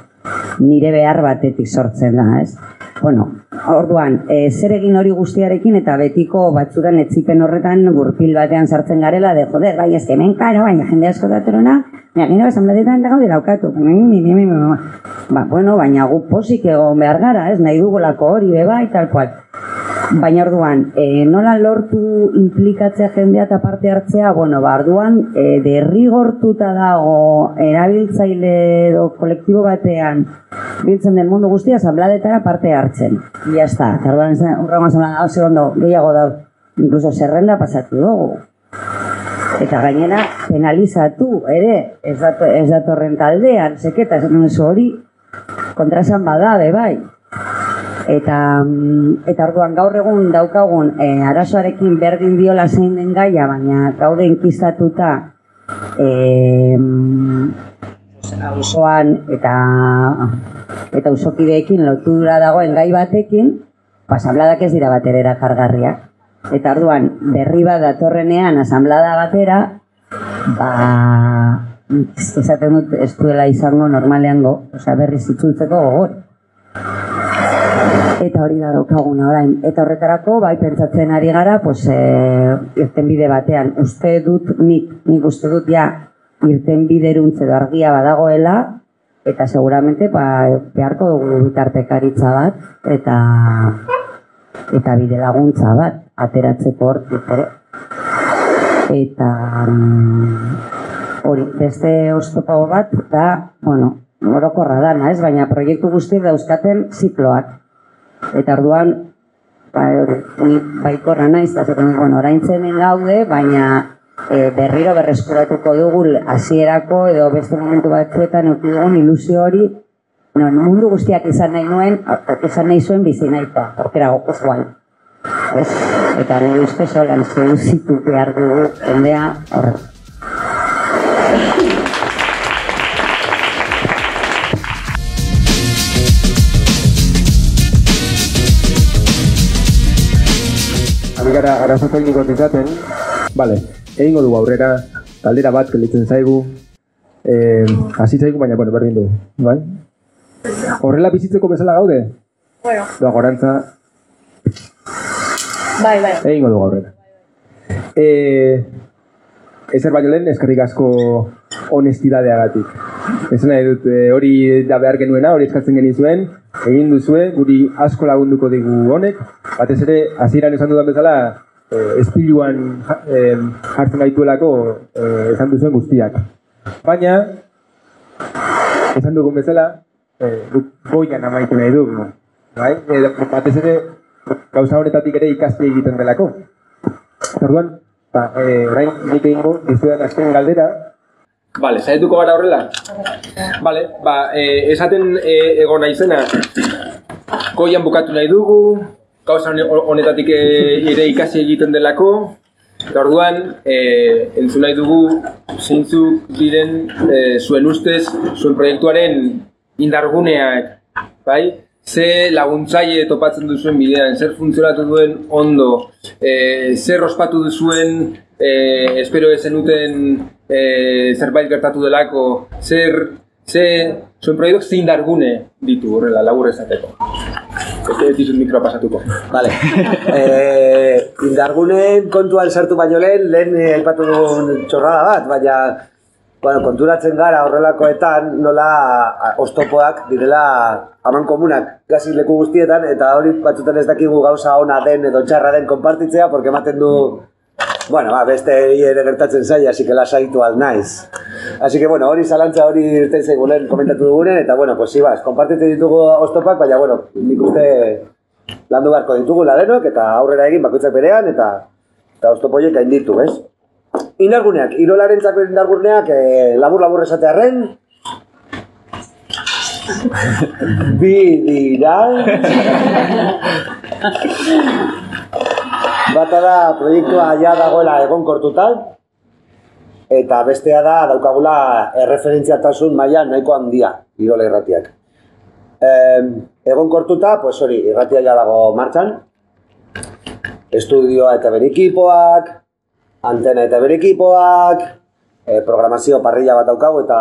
nire behar batetik sortzen da, ez? Bueno, orduan, e, zer egin hori guztiarekin eta betiko batzutan etzipen horretan gurpil batean sartzen garela, de joder, bai, ez hemen karo, baina jende asko datorona, baina gino esan batetan dago dira aukatu. Ba, bueno, baina gu posik egon behar gara, ez, nahi dugulako hori, beba, tal cual. Baina orduan, e, nola lortu implikatzea jendea eta parte hartzea, bueno, ba, orduan, e, derrigortuta dago erabiltzaile edo kolektibo batean biltzen den mundu guztia, asambladetara parte hartzen. Ia esta, eta orduan, urrango asamblada, hau segundo, gehiago da, incluso zerrenda pasatu dugu. Eta gainera, penalizatu, ere, ez, dato, ez datorren taldean, seketa, ez hori, kontrasan bada, be bai. Eta, mm, eta orduan gaur egun daukagun e, arazoarekin berdin diola zein den gaia, baina gaude inkistatuta e, auzoan eta eta usokideekin lotura dagoen gai batekin, pasabladak ez dira batera erakargarriak. Eta orduan berri bat datorrenean asamblada batera, ba, esaten dut ez duela izango normaleango, osea berriz itzultzeko gogor. Eta hori da daukaguna orain. Eta horretarako, bai, pentsatzen ari gara, pues, e, irten bide batean. Uste dut, nik, nik uste dut, ja, irten bideruntze edo argia badagoela, eta seguramente, ba, beharko dugu bitartekaritza bat, eta eta bide laguntza bat, ateratzeko hortik ere. Eta mm, hori, beste oztopo bat, da, bueno, orokorra dana, ez? Baina proiektu guztiak dauzkaten zikloak. Eta orduan, ba, ni baikorra naiz, eta zaten, bueno, orain hemen gaude, baina e, berriro berreskuratuko dugu hasierako edo beste momentu batzuetan eduki dugun ilusio hori no, mundu guztiak izan nahi nuen, izan nahi zuen bizi nahi eta orkera gokoz guai. Ez, eta nire uste solan zeuzitu behar dugu, jendea horrek. Ami gara arazo tekniko izaten, bale, egingo dugu aurrera, taldera bat gelitzen zaigu, eh, hasi zaigu, baina, bueno, berdin dugu, bai? Horrela bizitzeko bezala gaude? Bueno, Doa, gorantza, bai, bai. egingo dugu aurrera. Eh, ezer baino lehen, eskerrik asko honestidadeagatik. Ez nahi dut, eh, hori da behar genuena, hori eskatzen genizuen, egin duzue, guri asko lagunduko digu honek, batez ere, hasieran esan dudan bezala, eh, espiluan eh, jartzen gaituelako eh, esan duzuen guztiak. Baina, esan dugun bezala, eh, goian amaitu nahi dugu. Bai? Eh, batez ere, gauza honetatik ere ikasti egiten delako. Orduan, ba, eh, orain nik egingo dizuetan azken galdera. Vale, zaituko gara horrela? Vale, ba, eh, esaten eh, egon naizena, goian bukatu nahi dugu, gauza hone- honetatik eh, ere ikasi egiten delako, eta orduan, eh, entzun nahi dugu, zeintzuk diren eh, zuen ustez, zuen proiektuaren indarguneak, bai? Ze laguntzaile topatzen duzuen bidean, zer funtzionatu duen ondo, e, zer ospatu duzuen, e, espero ez zenuten e, zerbait gertatu delako, zer, ze, zuen proiektuak zein dargune ditu horrela, labur esateko. Ez dizut mikroa pasatuko. Vale. eh, indargunen kontuan sartu baino lehen, lehen eh, aipatu dugun txorrada bat, baina bueno, konturatzen gara horrelakoetan nola a, oztopoak direla aman komunak gazi leku guztietan eta hori batzutan ez dakigu gauza ona den edo txarra den konpartitzea porque ematen du Bueno, ba, beste ere gertatzen zaila, así que lasaitu al naiz. Así que, bueno, hori zalantza hori irten zaigu komentatu dugunen, eta, bueno, pues, sí, bas, konpartitzen ditugu oztopak, baina, bueno, nik uste landu beharko ditugu denok eta aurrera egin bakoitzak berean, eta, eta oztopoiek gainditu, ez? Indarguneak, irolarentzako indarguneak, eh, labur-labur esatearren, bi dira, Bata da proiektua ja dagoela egonkortuta eta bestea da daukagula erreferentziatasun maila nahiko handia Irola irratiak. Egonkortuta, pues hori, irratia ja dago martxan. Estudioa eta bere ekipoak, antena eta bere ekipoak, e, programazio parrilla bat daukagu eta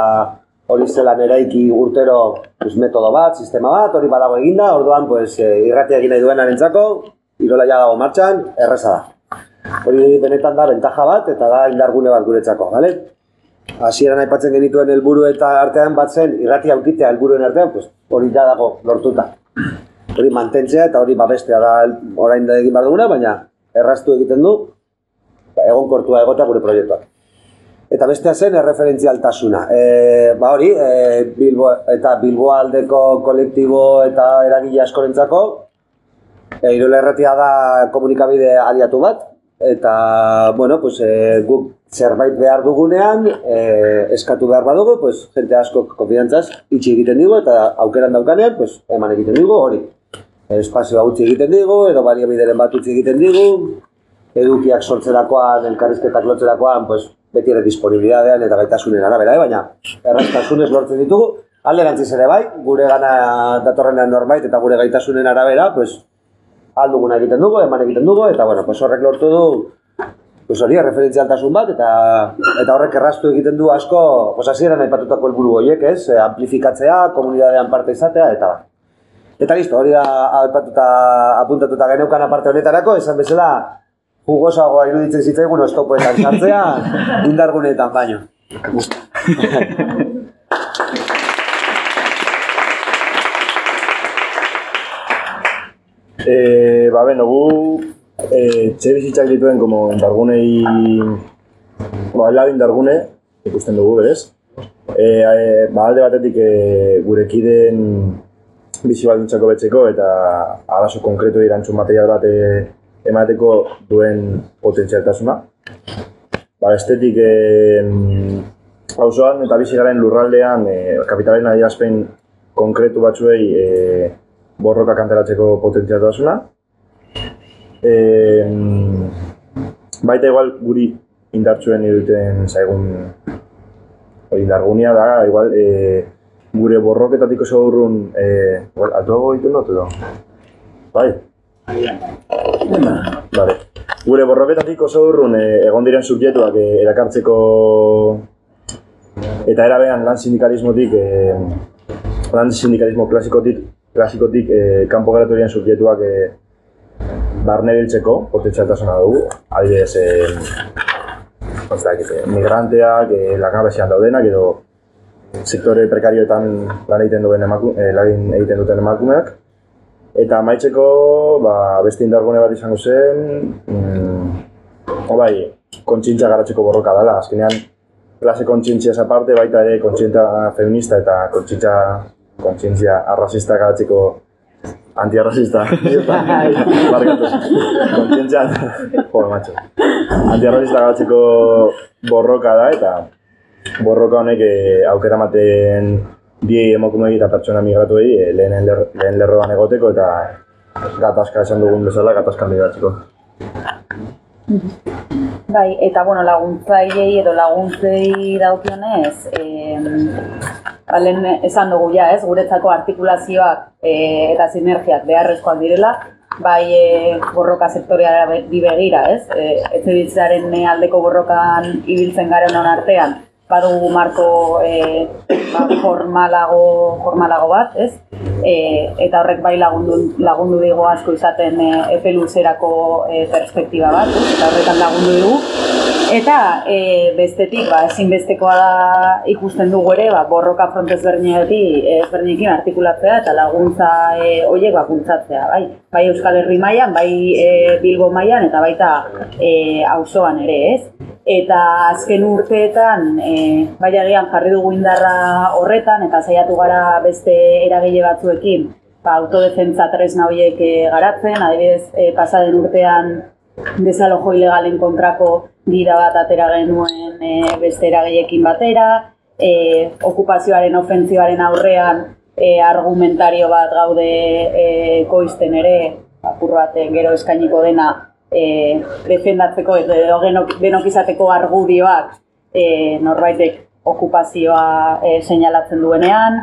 hori zelan eraiki urtero pues, metodo bat, sistema bat, hori badago eginda, orduan pues, e, irratia egin nahi duenarentzako, Irola ja dago martxan, erreza da. Hori benetan da bentaja bat eta da indargune bat guretzako, bale? Hasieran aipatzen genituen helburu eta artean bat zen irratia aukitea helburuen artean, pues hori ja dago lortuta. Hori mantentzea eta hori babestea da orain da egin behar duguna, baina erraztu egiten du egonkortua egotea gure proiektuak. Eta bestea zen erreferentzialtasuna. E, ba hori, e, Bilbo, eta Bilboa aldeko kolektibo eta eragile askorentzako, E, Irola erratia da komunikabide aliatu bat, eta, bueno, pues, e, guk zerbait behar dugunean, e, eskatu behar badugu, pues, jente asko konfidantzaz itxi egiten digu, eta aukeran daukanean, pues, eman egiten digu, hori. Espazioa utzi egiten digu, edo baliabideren bat utzi egiten digu, edukiak sortzerakoan, elkarrizketak lotzerakoan, pues, beti ere disponibilidadean eta gaitasunen arabera, eh? baina erraztasunez lortzen ditugu, alderantziz ere bai, gure gana datorrenean norbait eta gure gaitasunen arabera, pues, alduguna egiten dugu, eman egiten dugu, eta bueno, pues horrek lortu du pues hori, referentzialtasun bat, eta eta horrek erraztu egiten du asko, pues hasieran aipatutako helburu horiek, ez? Eh, Amplifikatzea, komunidadean parte izatea, eta bat. Eta listo, hori da aipatuta, apuntatuta geneukan aparte honetarako, esan bezala, jugosagoa iruditzen zitzaigun oztopoetan sartzea, indarguneetan baino. Eh, ba, beno, gu eh, txe bizitzak dituen como indargunei, ba, lado indargune, ikusten dugu, berez. Eh, eh, ba, alde batetik eh, gure kideen bizi baldintzako betzeko eta arazo konkretu erantzun material bat emateko duen potentzialtasuna. Ba, estetik eh, auzoan eta bizi garen lurraldean eh, kapitalen adierazpen konkretu batzuei eh, borroka kanteratzeko potentzialtasuna. Eh, baita igual guri indartsuen iruten zaigun hori indargunia da, igual eh, gure borroketatik oso urrun, eh, igual, altuago egiten dut edo? Bai? Vale. Gure borroketatik oso urrun eh, egon diren subjektuak eh, erakartzeko eta erabean lan sindikalismotik eh, lan sindikalismo klasikotik klasikotik eh, kanpo geratu diren subjektuak eh, barne biltzeko potentzialtasuna dugu. Adibidez, ez dakit, migranteak, eh, langabezian daudenak edo sektore prekarioetan lan egiten duen emaku, eh, lan egiten duten emakumeak. Eta amaitzeko, ba, beste indargune bat izango zen, mm, bai, kontzintzia garatzeko borroka dela. Azkenean, klase kontzintzia aparte, baita ere kontzintzia feminista eta kontzintzia, kontzintzia arrazista garatzeko antiarrazista. Barkatu. Kontzientzia, jo, macho. Antiarrazista garatzeko borroka da eta borroka honek eh, aukera ematen bi emakumei eta pertsona migratuei eh, lehen, ler, lehen lerroan egoteko eta gatazka esan dugun bezala gatazkan bideratzeko. Bai, eta bueno, laguntzaileei edo laguntzei daukionez, eh, lehen esan dugu ja, ez, guretzako artikulazioak eh, eta sinergiak beharrezkoak direla, bai e, borroka sektorea bi begira, ez? E, etxebitzaren aldeko borrokan ibiltzen garen hon artean, badugu marko e, ba, formalago, formalago bat, ez? E, eta horrek bai lagundu, lagundu digu asko izaten e, epe luzerako e, perspektiba bat, eta horretan lagundu digu. Eta e, bestetik, ba, ezinbestekoa da ikusten dugu ere, ba, borroka frontez ezberdinekin artikulatzea eta laguntza e, horiek bakuntzatzea, bai? Bai Euskal Herri mailan, bai e, Bilbo mailan eta baita e, auzoan ere, ez? Eta azken urteetan, e, bai agian jarri dugu indarra horretan eta saiatu gara beste eragile batzuekin, ba, autodefentza tresna horiek e, garatzen, adibidez, e, pasaden urtean desalojo ilegalen kontrako gida bat atera genuen e, beste eragileekin batera, e, okupazioaren ofentzioaren aurrean e, argumentario bat gaude e, koizten ere, apur bat gero eskainiko dena e, defendatzeko edo genok, denok izateko argudioak e, norbaitek okupazioa e, seinalatzen duenean,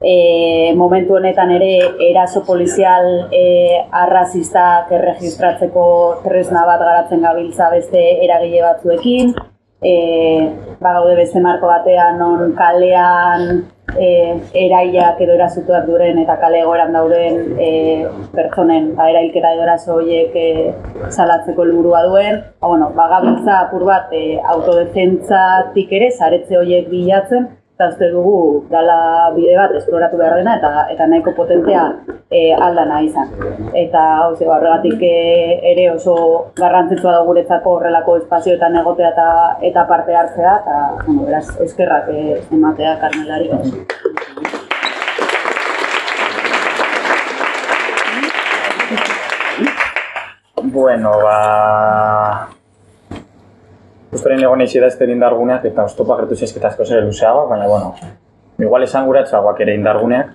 e, momentu honetan ere eraso polizial e, arrazistak erregistratzeko tresna bat garatzen gabiltza beste eragile batzuekin, e, ba gaude beste marko batean non kalean e, eraiak edo erasutuak duren eta kale egoeran dauden e, pertsonen ba, erailketa edo eraso horiek e, salatzeko helburua duen. Ba, bueno, ba, apur bat e, autodefentzatik ere zaretze horiek bilatzen, eta uste dugu dala bide bat esploratu behar dena eta eta nahiko potentea e, aldana izan. Eta hauze, horregatik e, ere oso garrantzitsua da guretzako horrelako espazioetan egotea eta eta parte hartzea eta bueno, beraz eskerrak e, ematea Carmelari. Bueno, ba... Justoren egon eizi da ezten indarguneak eta oztopa gertu zizketazko zer luzeago, baina, bueno, igual esan guratzagoak ere indarguneak.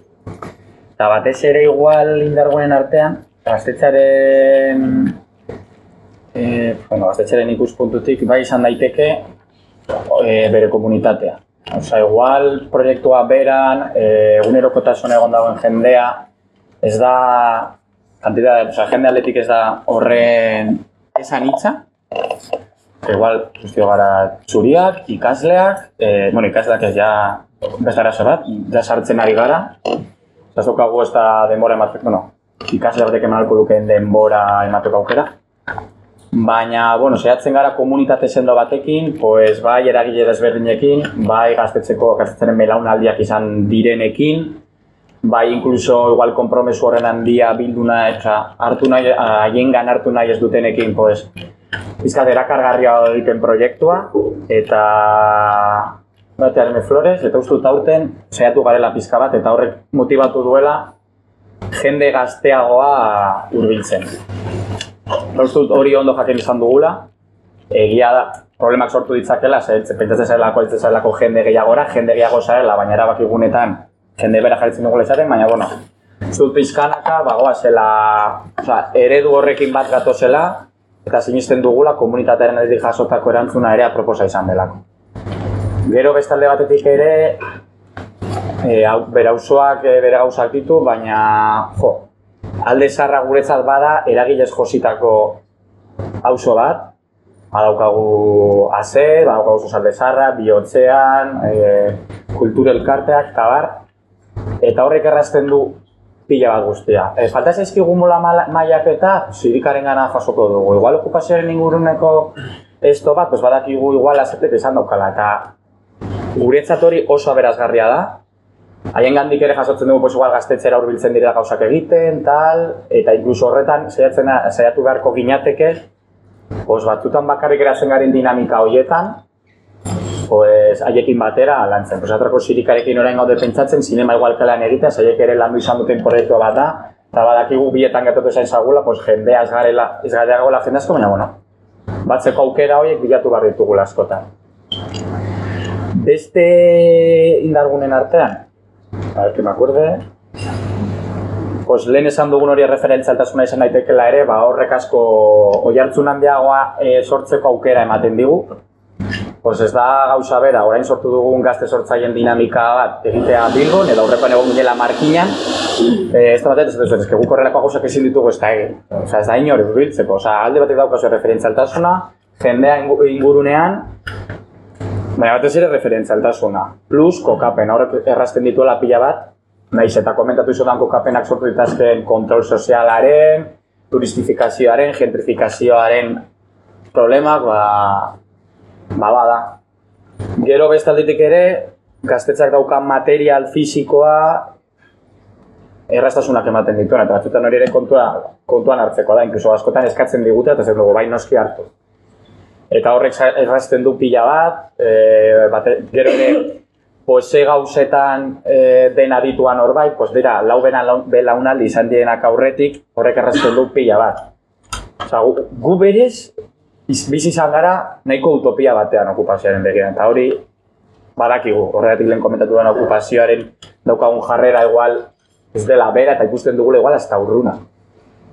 Eta batez ere igual indargunen artean, gaztetxaren... E, bueno, gaztetxaren ikuspuntutik bai izan daiteke e, bere komunitatea. Osa, igual proiektua beran, e, egunerokotasun egon dagoen jendea, ez da kantidad, o sea, jende atletik ez da horren esan hitza. Igual, guztio gara zuriak, ikasleak, eh, bueno, ikasleak ez ja beste arazo bat, ja sartzen ari gara. Zazokagu ez da denbora ematek, bueno, ikasle batek emanalko dukeen denbora emateko aukera. Baina, bueno, zehatzen gara komunitate sendo batekin, pues, bai eragile desberdinekin, bai gaztetzeko gaztetzaren belaunaldiak izan direnekin, bai inkluso igual kompromesu horren handia bildu nahi, oza, hartu nahi, haiengan hartu nahi ez dutenekin, pues, pizkat erakargarria egiten proiektua, eta batean Flores, eta uste dut aurten, saiatu garela pizka bat, eta horrek motivatu duela, jende gazteagoa hurbiltzen. Dut hori ondo jakin izan dugula, egia da, problemak sortu ditzakela, ze, ze pentsatzen zarelako, ez zarelako jende gehiagora, jende gehiago zarela, baina erabakigunetan jende bera jarritzen dugula izaten, baina bueno, dut pizkanaka, bagoa zela, oza, eredu horrekin bat gatozela, eta sinisten dugula komunitatearen aldetik jasotako erantzuna ere aproposa izan delako. Gero bestalde batetik ere, e, hau, bere auzoak e, bere gauzak ditu, baina jo, alde zarra guretzat bada eragilez jositako auzo bat, badaukagu aze, badaukagu zuzalde zarra, bihotzean, e, kultur elkarteak, eta bar, eta horrek errazten du pila bat guztia. E, falta zaizkigu mola mailak eta zirikaren gana jasoko dugu. Igual okupazioaren inguruneko esto bat, pues badakigu igual azetek esan daukala, eta guretzat hori oso aberazgarria da, Haien gandik ere jasotzen dugu, pues, igual gaztetzera hurbiltzen dira gauzak egiten, tal, eta inkluso horretan saiatzen saiatu beharko ginateke, pues, batzutan bakarrik eratzen garen dinamika horietan, pues, haiekin batera lantzen. Pues, atrako sirikarekin orain gaude pentsatzen, sinema igual kalean egitea, zaiek ere landu izan duten proiektua bat da, eta badakigu bietan gertatu zain zagula, pues, jendea ez garela, ez garela asko, baina, bueno, batzeko aukera horiek bilatu behar ditugula askotan. Beste indargunen artean, a ver que me acuerde. Pues lehen esan dugun hori referentzialtasuna izan daitekela ere, ba horrek asko oihartzun handiagoa e, sortzeko aukera ematen digu. Pues ez da gauza bera, orain sortu dugun gazte sortzaien dinamika bat egitea Bilbon, edo aurrekoan egon ginela Markinan. Eh, ez da batet, ez da ez guk horrelako gauzak ezin ditugu ez da egin. Osa, ez da inori biltzeko. Osa, alde batek daukazu referentzialtasuna, jendea ingurunean, Baina batez ere referentzialtasuna. Plus, kokapen, horrek errazten dituela pila bat, nahiz eta komentatu izotan kokapenak sortu ditazken kontrol sozialaren, turistifikazioaren, gentrifikazioaren problemak, ba, ba. Gero bestalditik ere, gaztetzak daukan material fisikoa erraztasunak ematen dituen, eta batzutan hori ere kontuan, kontuan hartzeko da, inkluso askotan eskatzen digute, eta zer dugu, bai noski hartu. Eta horrek errazten du pila bat, e, bate, gero ere, pues, ze gauzetan e, den adituan hor bai, pues, dira, lau belaunaldi izan dienak aurretik, horrek errazten du pila bat. Osa, gu, gu berez, bizi izan gara, nahiko utopia batean okupazioaren begiran, eta hori, badakigu, horregatik lehen komentatu den okupazioaren daukagun jarrera igual, ez dela bera eta ikusten dugula igual hasta urruna.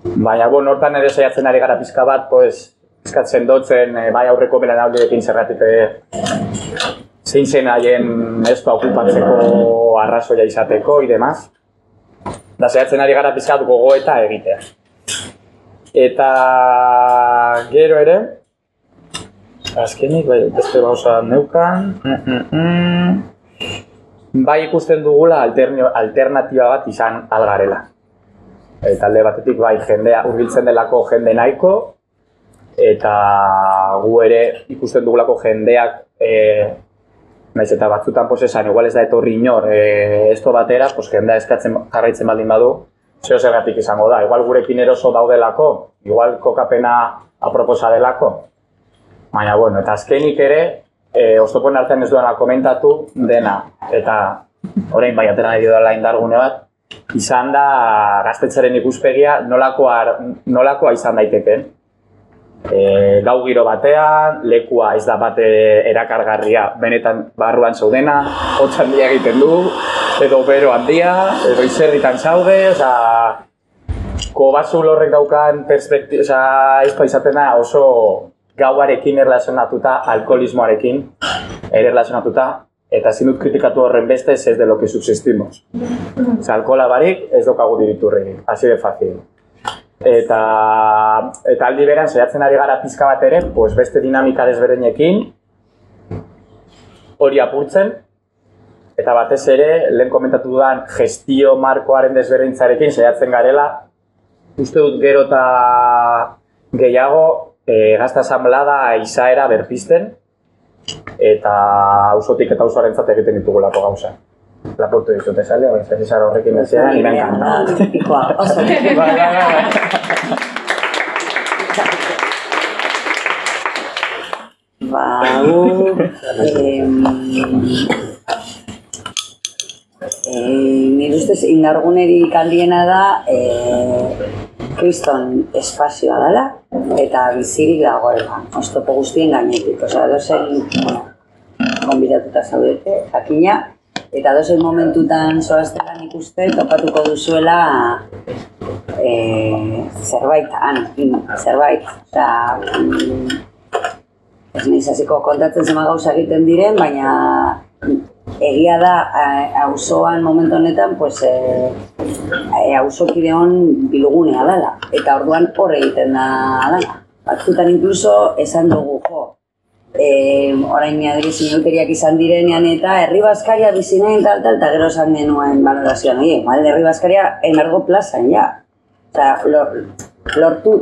Baina, bon, hortan ere saiatzen ari gara pizka bat, pues, eskatzen dotzen, e, bai aurreko belanaldeekin zerratik e, zein zen haien ez okupatzeko arrazoia izateko, idemaz. Da zehatzen ari gara pizkat gogo eta egitea. Eta gero ere, azkenik, bai, beste gauza neukan, mm, mm, mm. bai ikusten dugula alternatiba bat izan algarela. Eta alde batetik bai jendea hurbiltzen delako jende nahiko, eta gu ere ikusten dugulako jendeak e, naiz eta batzutan pues esan igual ez da etorri inor e, esto batera, pues jendea eskatzen jarraitzen baldin badu, zeo zergatik izango da. Igual gurekin eroso daudelako, igual kokapena aproposa delako. Baina, bueno, eta azkenik ere, e, oztopoen artean ez duena komentatu dena, eta orain bai atera nahi dela indargune bat, izan da gaztetzaren ikuspegia nolakoa, nolakoa izan daiteken e, gau giro batean, lekua ez da bate erakargarria benetan barruan zaudena, hotz handia egiten du, edo bero handia, edo izerritan zaude, oza, kobazul horrek daukan perspektiba, oza, ez izaten da oso gauarekin erlazionatuta, alkoholismoarekin erlazionatuta, eta ezin dut kritikatu horren beste ez de lo que subsistimos. Oza, alkohola barik ez dokagu diriturri, así de fácil. Eta, eta aldi beran, saiatzen ari gara pizka bat ere, pues beste dinamika desberdinekin hori apurtzen, eta batez ere, lehen komentatu dudan gestio markoaren desberdintzarekin saiatzen garela, uste dut gero eta gehiago e, gazta asamblada izaera berpisten, eta ausotik eta ausoaren egiten ditugulako gauza. Lapurtu dizute sale, baina ez izan horrekin ez zera, nire enkanta. Oso. Ba, gu... em, e, nire ustez indargunerik handiena da e, kriston espazioa dela eta bizirik dagoela, oztopo guztien gainetik. Osea, dozen, bueno, konbidatuta zaudete, jakina, eta dozen momentutan zoaztela nik uste topatuko duzuela e, zerbait, han, zerbait. Osea, mm, ez nahiz hasiko kontatzen zema gauza egiten diren, baina egia da auzoan momentu honetan pues eh e, auzokide hon bilugunea dela eta orduan hor egiten da dela. Batzutan incluso esan dugu jo. Eh, orain adri sinuteriak izan direnean eta herri baskaria bizi nahi tal tal ta gero esan genuen valorazioan, oie, mal herri baskaria emergo plazan ja. Osea, lortu,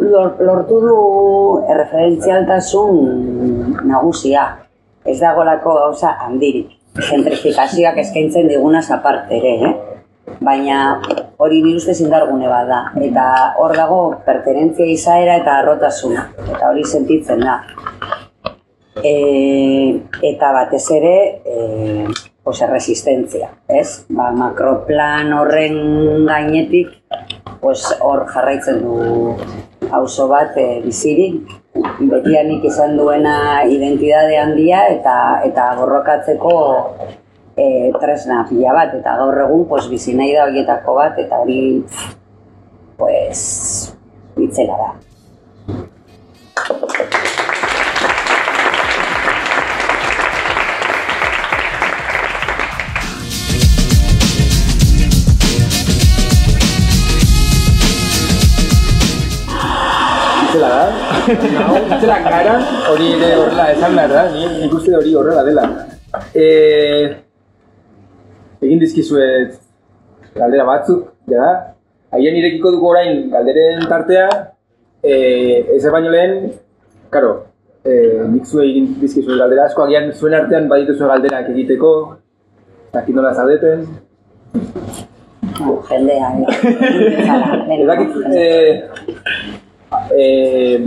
lortu du erreferentzialtasun nagusia. Ez dagolako gauza handirik. Gentrifikazioak eskaintzen digunaz aparte ere, eh? baina hori nire ustez indargune bat da. Eta hor dago pertenentzia izaera eta arrotasuna. Eta hori sentitzen da. E, eta batez ere, e, pues, resistentzia, ez? Ba, makroplan horren gainetik, pues, hor jarraitzen du auzo bat e, bizirik, betianik izan duena identidade handia eta eta borrokatzeko e, tresna pila bat eta gaur egun pues bizi nahi da horietako bat eta hori pues itzela da. Itzela da, hau, itzela gara, hori ere horrela esan behar da, ni nik uste hori horrela dela. E, egin dizkizuet galdera batzuk, ja? Da, haien irekiko dugu orain galderen tartea, e, ezer baino lehen, karo, e, nik zue egin dizkizuet galdera asko, agian zuen artean badituzue galderak egiteko, dakit nola zaudeten, Jendea, Ez dakit, eh, eh,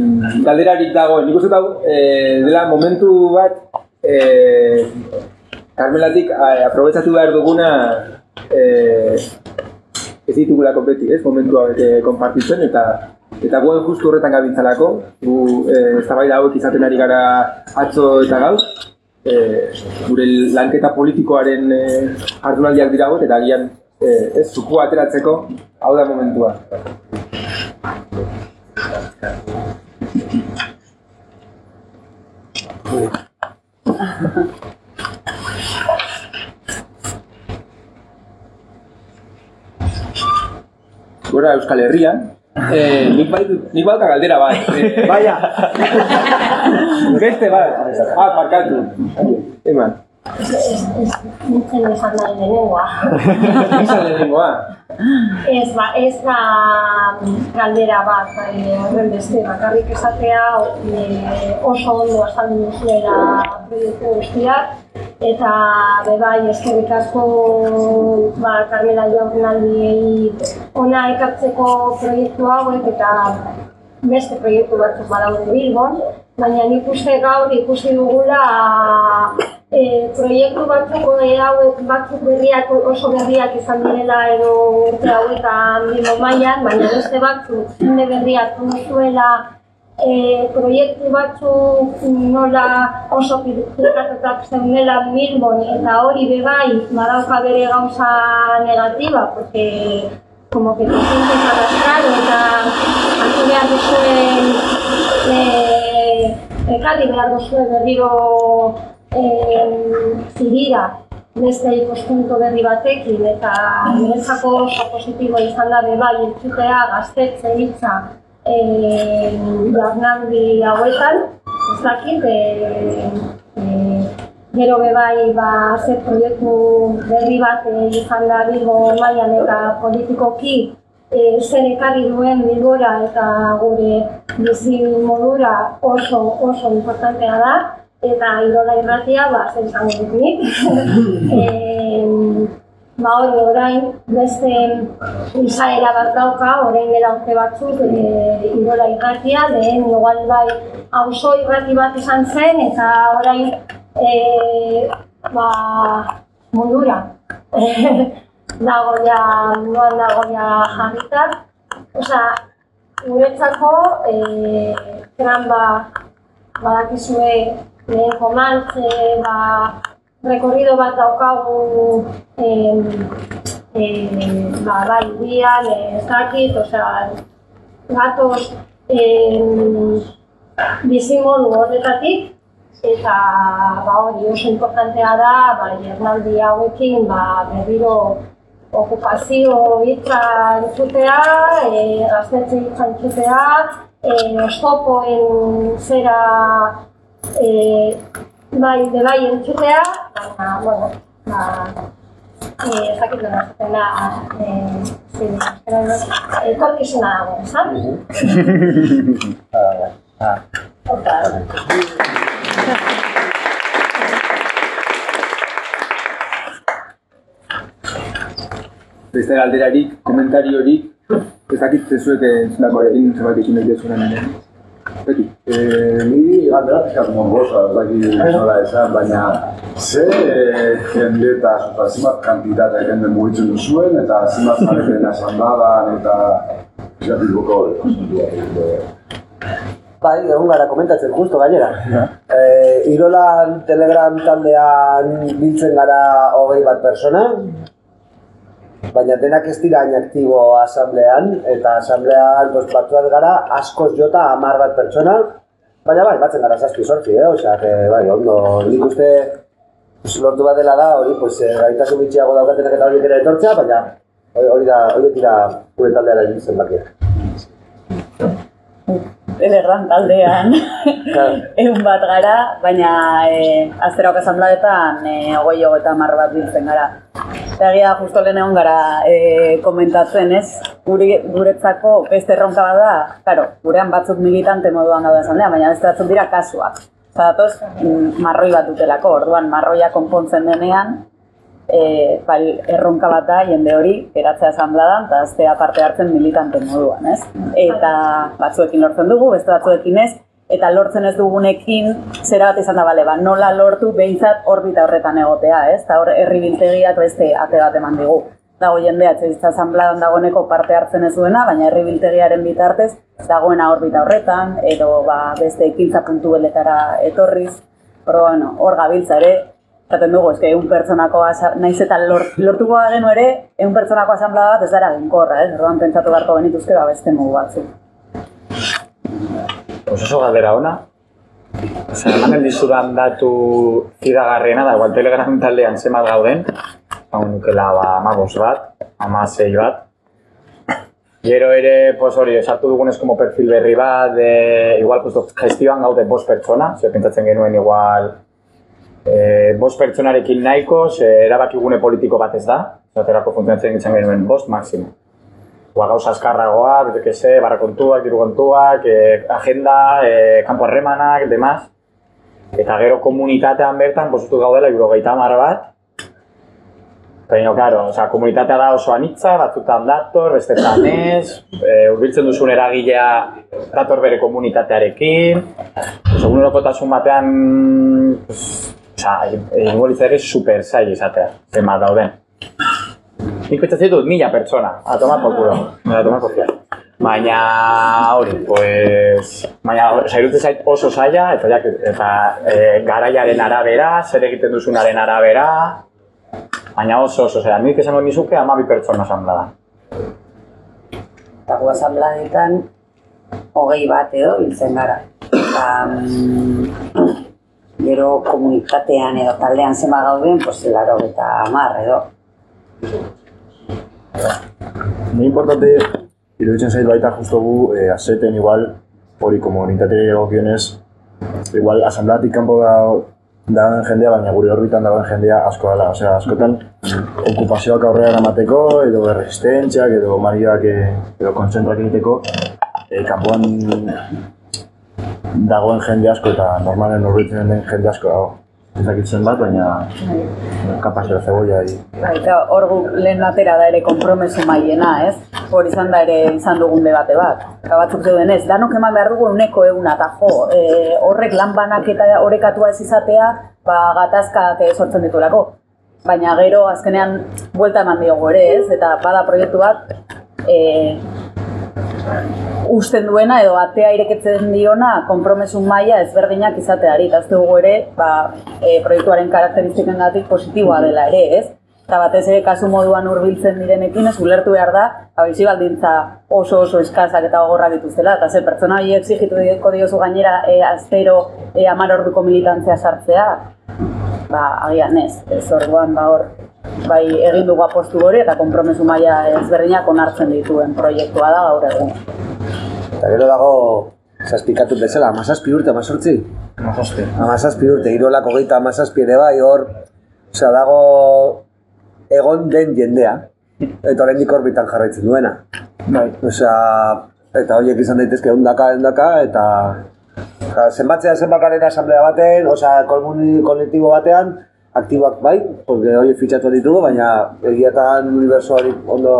galderarik dago, nik uste dago, eh, dela momentu bat, eh, Carmelatik eh, aprobetsatu behar duguna eh, ez ditugulako beti, ez, momentu eh, konpartitzen, eta eta guen justu horretan gabiltzalako, gu eh, eztabaida hauek izaten ari gara atzo eta gauz, eh, gure lanketa politikoaren eh, jardunaldiak dira eta agian eh, ez zuku ateratzeko, hau da momentua. Gora Euskal Herrian, eh, nik, bai, nik badauka galdera bat. Eh, Baia, beste bat. Ah, parkatu. Eman. Nintzen esan nahi lehenengoa. Izan lehenengoa. Ez, ba, ez da galdera bat, eh, horren beste, bakarrik esatea eh, oso ondo azaldu duzuela proiektu guztiak, eta bebai eskerrik asko ba, Carmela jaurnaldiei ona ekartzeko proiektu hauek eta beste proiektu batzuk badaude Bilbon, baina nik uste gaur ikusi dugula e, proiektu batzuk e, hauek batzuk berriak oso berriak izan direla edo urte hauetan Bilbo mailan, baina beste batzuk zinde berriak duzuela e, proiektu batzuk nola oso pirkatutak zeundela Bilbon eta hori bebai badauka bere gauza negatiba, porque como que te sientes arrastrado eta hartu behar duzuen eh, ekarri behar duzuen berriro eh, zirira beste ikuspuntu berri batekin eta niretzako oso positibo izan da bebai entzutea gaztetze hitza eh, jarnaldi hauetan, ez dakit, eh, eh, Gero bebai, ba, ze proiektu berri bat eh, izan da Bilbo mailan eta politikoki eh, zer ekarri duen Bilbora eta gure bizi modura oso oso importantea da eta irola irratia, ba, zer izango dut eh, ba, hori orain beste izaera bat dauka, orain dela urte batzuk e, irola irratia, lehen igual bai auzo irrati bat izan zen eta orain e, ba, mundura. dago ja, munduan dago ja jarritan. Osea, guretzako, e, ba, badakizue, lehen komantze, ba, rekorrido bat daukagu em, em, ba, bai, bian, ez dakit, osea, gatoz em, bizimodu horretatik, eta ba, hori oso importantea da, ba, jernaldi hauekin ba, berriro okupazio hitza entzutea, e, gaztetxe hitza entzutea, e, ostopoen zera e, bai, de bai entzutea, baina, bueno, ba, eh, ez dakit dena zutena, eh, zin, espero no, etorkizuna dago, esan? Horta, Beste galderarik, komentariorik, ez dakit zezuek entzunako egin zenbat egin nahi dezunan Beti. Eh, ni galdera pixkat mongoza, ez dakit nola esan, baina ze jende eta eta zimat kantitatea jende mugitzen duzuen, eta zimat zareten asandadan, eta pixkat bilboko Bai, egon gara komentatzen, justo gainera. Eh, Irolan Telegram taldean biltzen gara hogei bat persona, baina denak ez dira hain aktibo asamblean, eta asamblean pues, batzuak gara askoz jota hamar bat pertsona, baina bai, batzen gara zazpi sortzi, eh? Osea, que, bai, ondo, nik uste pues, lortu bat dela da, hori, pues, eh, gaitasun bitxiago daukatenak eta horiek ere etortzea, baina hori, da, hori dira gure taldearen zenbakiak. Telegram taldean egun bat gara, baina e, azterok asambladetan e, ogoi eta hamar bat biltzen gara. Eta egia justo lehen egon gara e, komentatzen ez, guri, guretzako beste erronka bat da, claro, gurean batzuk militante moduan gaude asamblea, baina beste batzuk dira kasuak. Eta datoz, marroi bat dutelako, orduan marroia konpontzen denean, e, bai, erronka bat da jende hori eratzea asambladan eta aztea parte hartzen militante moduan, ez? Eta batzuekin lortzen dugu, beste batzuekin ez, eta lortzen ez dugunekin zera bat izan da, bale, ba, nola lortu behintzat orbita horretan egotea, ez? Eta hor herri biltegiak beste ate bat eman digu. Dago jendea etxebizitza asambladan dagoeneko parte hartzen ez duena, baina herri biltegiaren bitartez dagoena orbita horretan, edo ba, beste ekintza puntu beletara etorriz, Pero, bueno, hor gabiltza ere, Zaten dugu, eske, egun pertsonako, naiz eta lort, lortuko genu ere, egun pertsonako asamblea bat ez dara ginkorra, ez? Orduan pentsatu beharko genituzke ba beste modu batzuk. Pues oso galdera ona. Osea, eman dizudan datu fidagarriena da, igual Telegram taldean zenbat gauden. Hau nukela ba, amabos bat, amasei bat. Gero ere, pues hori, esartu dugunez como perfil berri bat, de, igual pues, gestioan gaude bost pertsona, ze pentsatzen genuen igual e, bost pertsonarekin nahiko, ze erabakigune politiko bat ez da, zaterako funtzionatzen izan genuen bost maksimo. Ba, gauza askarragoa, bete que se, barra kontuak, diru kontuak, e, agenda, e, kanpo harremanak, demaz. Eta gero komunitatean bertan, posutu gaudela, irurogeita hamar bat. Baina, claro, o sea, komunitatea da oso anitza, batzutan dator, bestetan ez, e, urbiltzen duzun eragilea dator bere komunitatearekin, pues, egunerokotasun batean, pues, egingo ere super zail izatea, zenbat dauden. Nik pentsatzen dut mila pertsona, a tomar por culo, tomar por. Baina hori, pues, baina oza, irutzen zait oso zaila, eta, jak, eta e, garaiaren arabera, zer egiten duzunaren arabera, baina oso oso, osea, nik esango nizuke amabi pertsona asamblada. Eta gu asambladetan hogei bat edo biltzen gara. Mm, gero komunitatean edo taldean zema gauden, pues, laro eta hamar edo. Muy importante, iruditzen zait baita justo gu, eh, azeten igual, hori komunitate egokionez, igual asamblatik kanpo da dagoen jendea, baina gure orbitan dagoen jendea asko dela. Osea, askotan okupazioak aurrera eramateko, edo resistentziak, edo marioak, eh, edo kontzentrak egiteko, eh, kanpoan dagoen jende asko eta normalen urbitzen den jende asko dago. Ezakitzen bat, baina kapazera zebolla. i- Bai, Eta hor gu lehen atera da ere konpromesu maiena, ez? Hor izan da ere izan dugun debate bat. Eta batzuk zeuden ez, danok eman behar dugu uneko eguna, eta jo, e, horrek lan banaketa orekatua ez izatea, ba, gatazkak eh, sortzen ditulako. baina gero azkenean buelta eman diogu ere, ez? Eta bada proiektu bat, e, usten duena edo atea ireketzen diona konpromesu maila ezberdinak izateari. Eta ez dugu ere, ba, e, proiektuaren karakteristikengatik positiboa dela ere, ez? Eta batez ere kasu moduan hurbiltzen direnekin ez ulertu behar da, ba, bizi baldintza oso oso eskazak eta gogorrak dituztela. Eta ze pertsona hori exigitu dieko diozu gainera e, aztero e, amar orduko militantzia sartzea, ba, agian ez. Ez orduan, ba, hor, bai egin dugu apostu hori eta konpromesu maila ezberdinak onartzen dituen proiektua da gaur egun. Eta gero dago, zazpikatu bezala, amazazpi urte, amazortzi? Amazazpi. Amazazpi urte, irolako geita amazazpi ere bai, hor, osea, dago egon den jendea, eta oraindik orbitan jarraitzen duena. Bai. Osea, eta horiek izan daitezke ondaka, ondaka, eta ja, zenbatzea zenbakaren asamblea baten, osea, kolmuni kolektibo batean, aktiboak bai, porque horiek fitxatu ditugu, baina egiatan uniberso hori ondo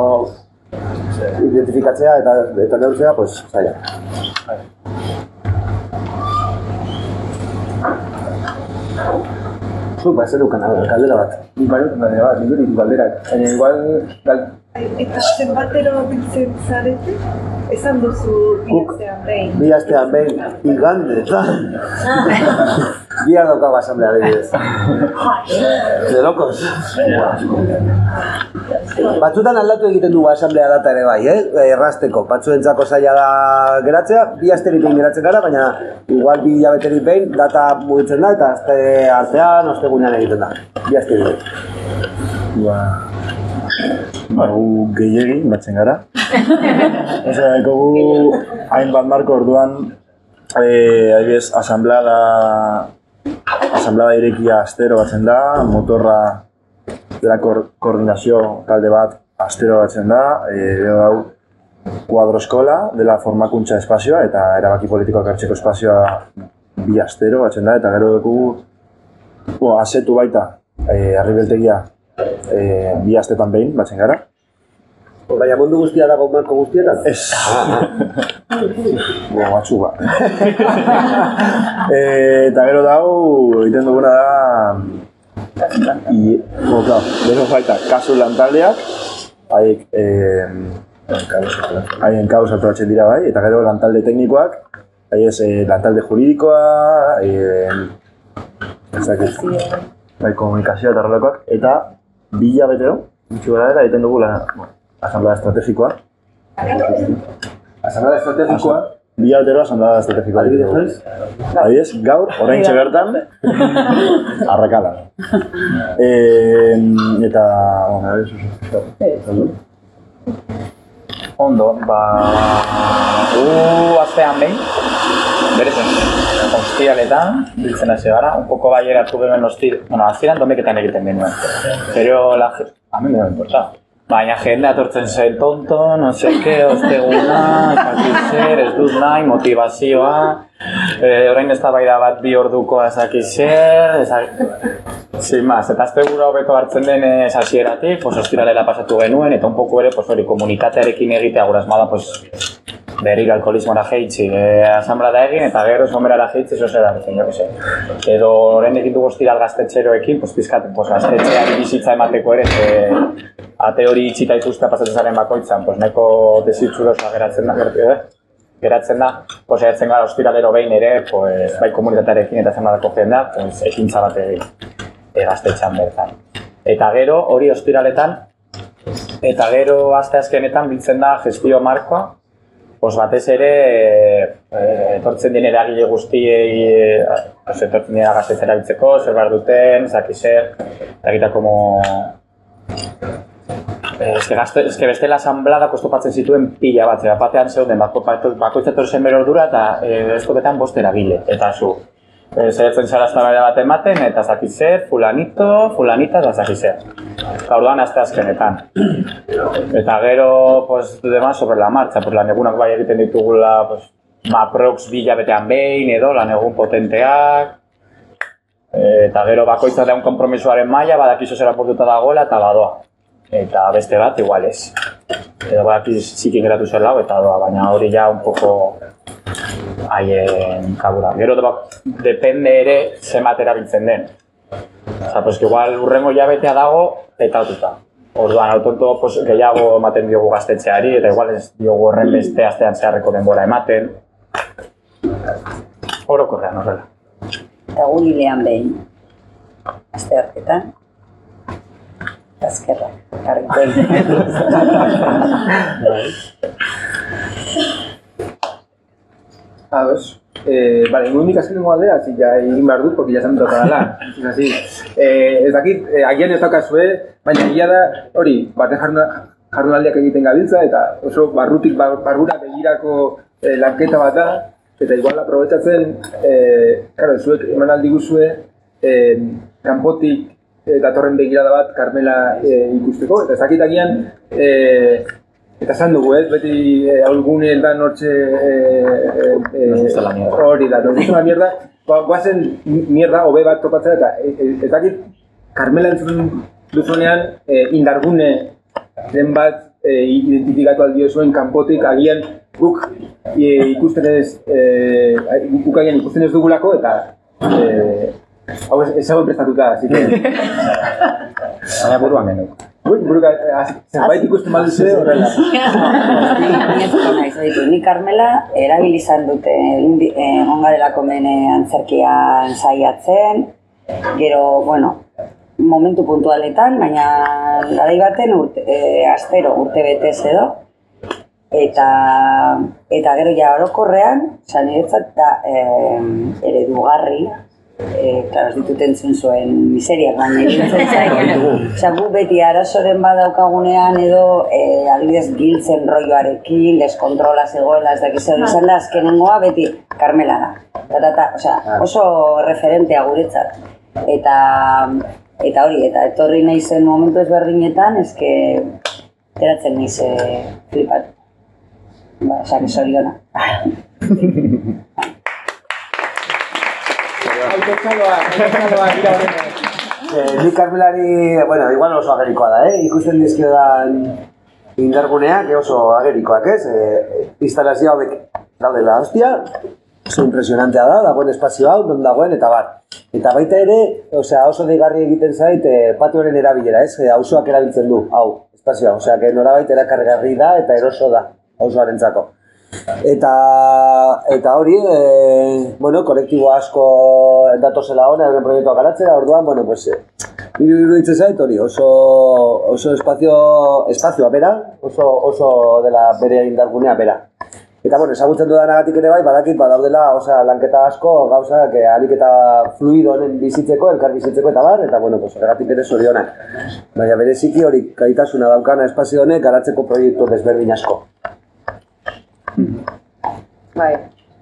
identifikatzea eta eta neurtzea, pues, zaila. Zuk, ba, zer dukan, galdera bat. Bai, baina bat, nire ditu galderak. Baina igual, gal, Eta zenbatero biltzen zarete? Esan duzu bihazean behin. Bi astean behin, igandetan. Bihar daukagu asamblea adibidez. De locos. Batzutan aldatu egiten dugu asamblea data ere bai, eh? Errasteko, batzuentzako zaila da geratzea, bi asterik behin geratzen gara, baina igual bi hilabeterik behin data mugitzen da eta aste artean, ostegunean egiten da. Bi asterik behin. Ba, ba, gu gehiegi batzen gara. Osea, gu hainbat marko orduan, eh, adibidez, asamblada, asamblada irekia astero batzen da, motorra dela kor, koordinazio talde bat astero batzen da, eh, gero dau, kuadro eskola dela formakuntza espazioa eta erabaki politikoak hartzeko espazioa bi astero batzen da, eta gero dugu bo, asetu baita, eh, arribeltegia eh, bi astetan behin batzen gara. Baina mundu guztia dago marko guztietan? Ez. Bo, batzu ba. e, eta gero dau, egiten duguna da, i, bo, klar, gero baita, kasu lantaldeak, haiek, eh, haien kauz hartuatzen dira bai, eta gero lantalde teknikoak, haiez eh, lantalde juridikoa, eh, ez dakit, bai, komunikazioa eta horrelakoak, eta bila betero, gutxi gara era, egiten dugu la, bueno, asamblea estrategikoa, asamblea estrategikoa, Bi altero asamblea estrategikoa egiten dugu. Adibidez, gaur, oraintxe bertan, arrakala. Eh, eta, bueno, a ver, Ondo, ba... Gu astean behin, berezen, ostialetan, biltzen hasi gara, un poco bai eratu genuen ostir... Bueno, hasieran domeketan egiten genuen. Pero la... A mí me da importa. Baina jende atortzen zen tonto, no sé qué, osteguna, zer, ez dut nahi, motivazioa, eh, orain ez bat bi orduko ez dakit zer, ez dakit- Sin más, eta azte gura hobeto hartzen den ez hasieratik, pues pasatu genuen, eta un poco ere, pues hori, komunitatearekin egitea gura pues berriro alkoholismora jeitzi, e, asamblea egin, eta gero somerara jeitzi, eso zer da, jo que se. Edo orain egin dugu ostiral gaztetxeroekin, pues pizkat, pues gaztetxeari bizitza emateko ere, ze ate hori itxita ikustea pasatzen zaren bakoitzan, pues neko desitxurosa geratzen da, gertu, eh? geratzen da, pues eratzen gara ostiralero behin ere, pues, bai komunitatearekin eta zenbatako jendea, pues, ekintza bat egin e, gaztetxean bertan. Eta gero, hori ostiraletan, eta gero aste azkenetan biltzen da gestio markoa, Pues batez ere, e, etortzen den eragile guztiei, e, pues, etortzen dira gaztetzera biltzeko, zer behar duten, zaki zer, eta gita como... Eh, eske, gazte, eske bestela asamblada kostopatzen zituen pila bat, zera batean zeuden, bako, bakoitza etorri zen bere ordura eta e, eskoketan bost eragile. Eta zu, e, zaitzen zara eztabaida bat ematen, eta zaki zer, fulanito, fulanita, eta zaki zer. Eta orduan azte azkenetan. Eta gero, pues, demás sobre la marcha, pues, lan egunak bai egiten ditugula, pues, ma prox bila betean behin edo, lan egun potenteak, E, eta gero bakoitza da un kompromisoaren maila, badakizu zer aportuta dagoela eta badoa. Eta beste bat, igual ez. Edo badakiz zikin geratu zer lau eta doa, baina hori ja un poco haien kabura. Gero depende ere zenbat erabiltzen den. Osa, pues, igual urrengo jabetea dago, petatuta. Orduan, autonto pues, gehiago ematen diogu gaztetxeari, eta igual ez diogu horren beste astean zeharreko denbora ematen. Orokorrean horrela. Eta gu hilean behin. Aste hartetan. Azkerrak. Eh, vale, nire nik azkenengo aldea, así ya egin behar dut, porque ya se me toca la Es así. Eh, ez dakit, eh, agian ez daukazue, baina egia da, hori, bate jarduna, jardunaldiak egiten gabiltza, eta oso barrutik bar, barrura begirako eh, lanketa bat da, eta igual aprobetsatzen, eh, claro, zuek eman aldi guzue, eh, kanpotik eh, datorren begirada bat Carmela eh, ikusteko, eta ez dakit agian, eh, Eta esan dugu, ez, beti eh, algunen da nortxe... Eh, eh, Nos mierda. Hori da, nos gusta la mierda. Ba, guazen mierda, hobe bat topatzea, eta eh, eh, ez dakit, Carmela entzun duzunean, eh, indargune den bat eh, identifikatu aldio zuen kanpotik agian guk eh, ikusten ez, eh, guk agian ikusten ez dugulako, eta eh, hau ez, ez hau prestatuta, así que... Baina buruan genuk. Buru, buru, zerbait ikusten baduzu horrela. Nietzuko nahi, zaitu, ni Carmela erabili izan dute eh, ongarelako mene antzerkian saiatzen, gero, bueno, momentu puntualetan, baina garai baten urte, eh, astero urte betez edo, eta eta gero ja orokorrean, osea niretzat da eh, eredugarri, claro, ez ditut entzun zuen miseriak, baina iruditzen. Osea, gu beti arazoren badaukagunean edo eh, adibidez giltzen rolloarekin, deskontrola zegoela, ez dakiz zer izan da, azkenengoa beti Carmela da. Ta, ta, oso referentea guretzat. Eta eta hori, eta etorri nahi zen momentu ezberdinetan, eske teratzen naiz eh, flipat. Ba, soriona. Eh, ni Carmelari, bueno, igual oso agerikoa da, eh? Ikusten dizkiodan indarguneak oso agerikoak, ez? Eh, instalazio hauek daudela hostia, oso impresionantea da, dagoen espazio hau, non dagoen, eta bar. Eta baita ere, osea, oso deigarri egiten zait, eh, patioaren erabilera, ez? Eh, auzoak erabiltzen du, hau, espazioa. Osea, que norabait erakargarri da eta eroso da, auzoarentzako. Eta, eta hori, e, bueno, kolektibo asko datozela hona, euren proiektua garatzera, orduan, bueno, pues, e, iruditzen zait hori, oso, oso espazio, espazioa bera, oso, oso dela bere indargunea bera. Eta, bueno, ezagutzen dudanagatik ere bai, badakit, badaudela, osea, lanketa asko, gauzak, eh, alik eta fluido honen bizitzeko, elkar bizitzeko eta bar, eta, bueno, pues, horregatik ere zorionak. Baina bereziki hori, gaitasuna daukana espazio honek garatzeko proiektu desberdin asko. Bai,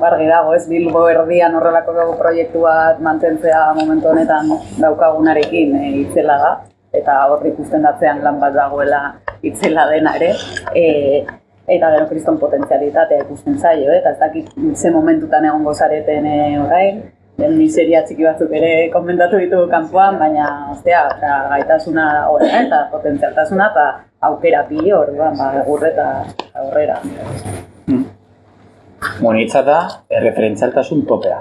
bargi dago, ez Bilbo erdian horrelako dugu proiektu bat mantentzea momentu honetan daukagunarekin e, itzela da, eta hor ikusten datzean lan bat dagoela itzela dena ere, e, eta gero kriston potentzialitatea ikusten zaio, eh? eta ez dakit ze momentutan egongo zareten e, orain, den miseria txiki batzuk ere komentatu ditugu kanpoan, baina ostia, osea, gaitasuna eh? eta potentzialtasuna eta aukera pili orduan, ba, egurre eta aurrera. Monitza da, erreferentzialtasun topea.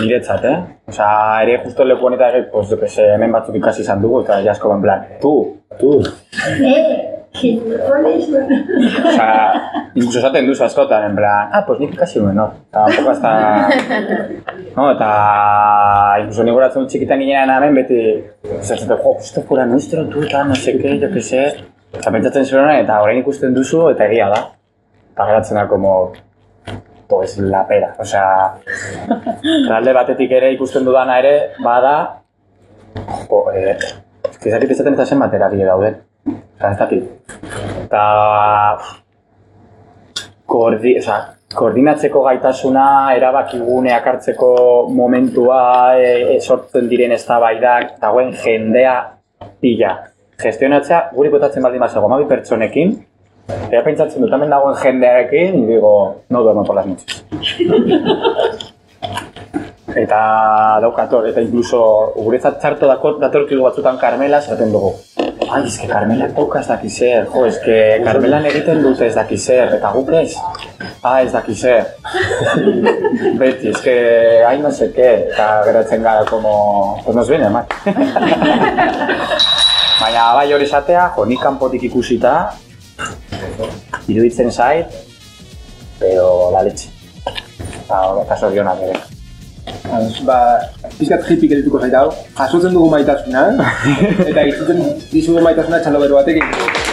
Niretzat, eh? Osa, ere justo leku honetan, pues, yo que sé, hemen batzuk ikasi izan dugu, eta jasko en plan, tu, tu. Eh, Osa, incluso esaten duzu askotan, en plan, ah, pues nik ikasi nuen, no? Eta, hasta... No, eta... Incluso nik horatzen txikitan ginean hemen beti... Zaten, jo, esto fuera nuestro, tu, eta, no qué, yo que sé... Eta pentsatzen zuen eta orain ikusten duzu, eta egia da. Eta geratzen da, como... Pues la pera, osea... Alde batetik ere ikusten dudana ere, bada... Jo, eh... Ez que zakit ezaten eta zenbat eragile dauden. Osea, ez dakit. Eta... Koordi, osea, koordinatzeko gaitasuna, erabakiguneak hartzeko momentua, e, e, sortzen diren eztabaidak, dagoen jendea pila. Gestionatzea, guri botatzen baldin bazago, mabi pertsonekin, Eta pentsatzen dut, hemen dagoen jendearekin, digo, no duermo por las noches. Eta daukator, eta incluso guretzat txarto dako, datorkigu batzutan Carmela, esaten dugu. Ai, eske Carmela dauka ez daki zer, jo, eske Carmelan egiten dute ez daki zer, eta guk ez. Ah, ez dakize. Beti, ez que hain no seke, eta geratzen gara como... Pues nos viene mal. Baina bai hori esatea, jo, nik kanpotik ikusita, iruditzen zait, pero la leche. Eta eta zorionak ere. Ba, pizkat hippie geldituko zait hau, jasotzen dugu maitasuna, eta itzuten dizugu maitasuna txalo bero batekin.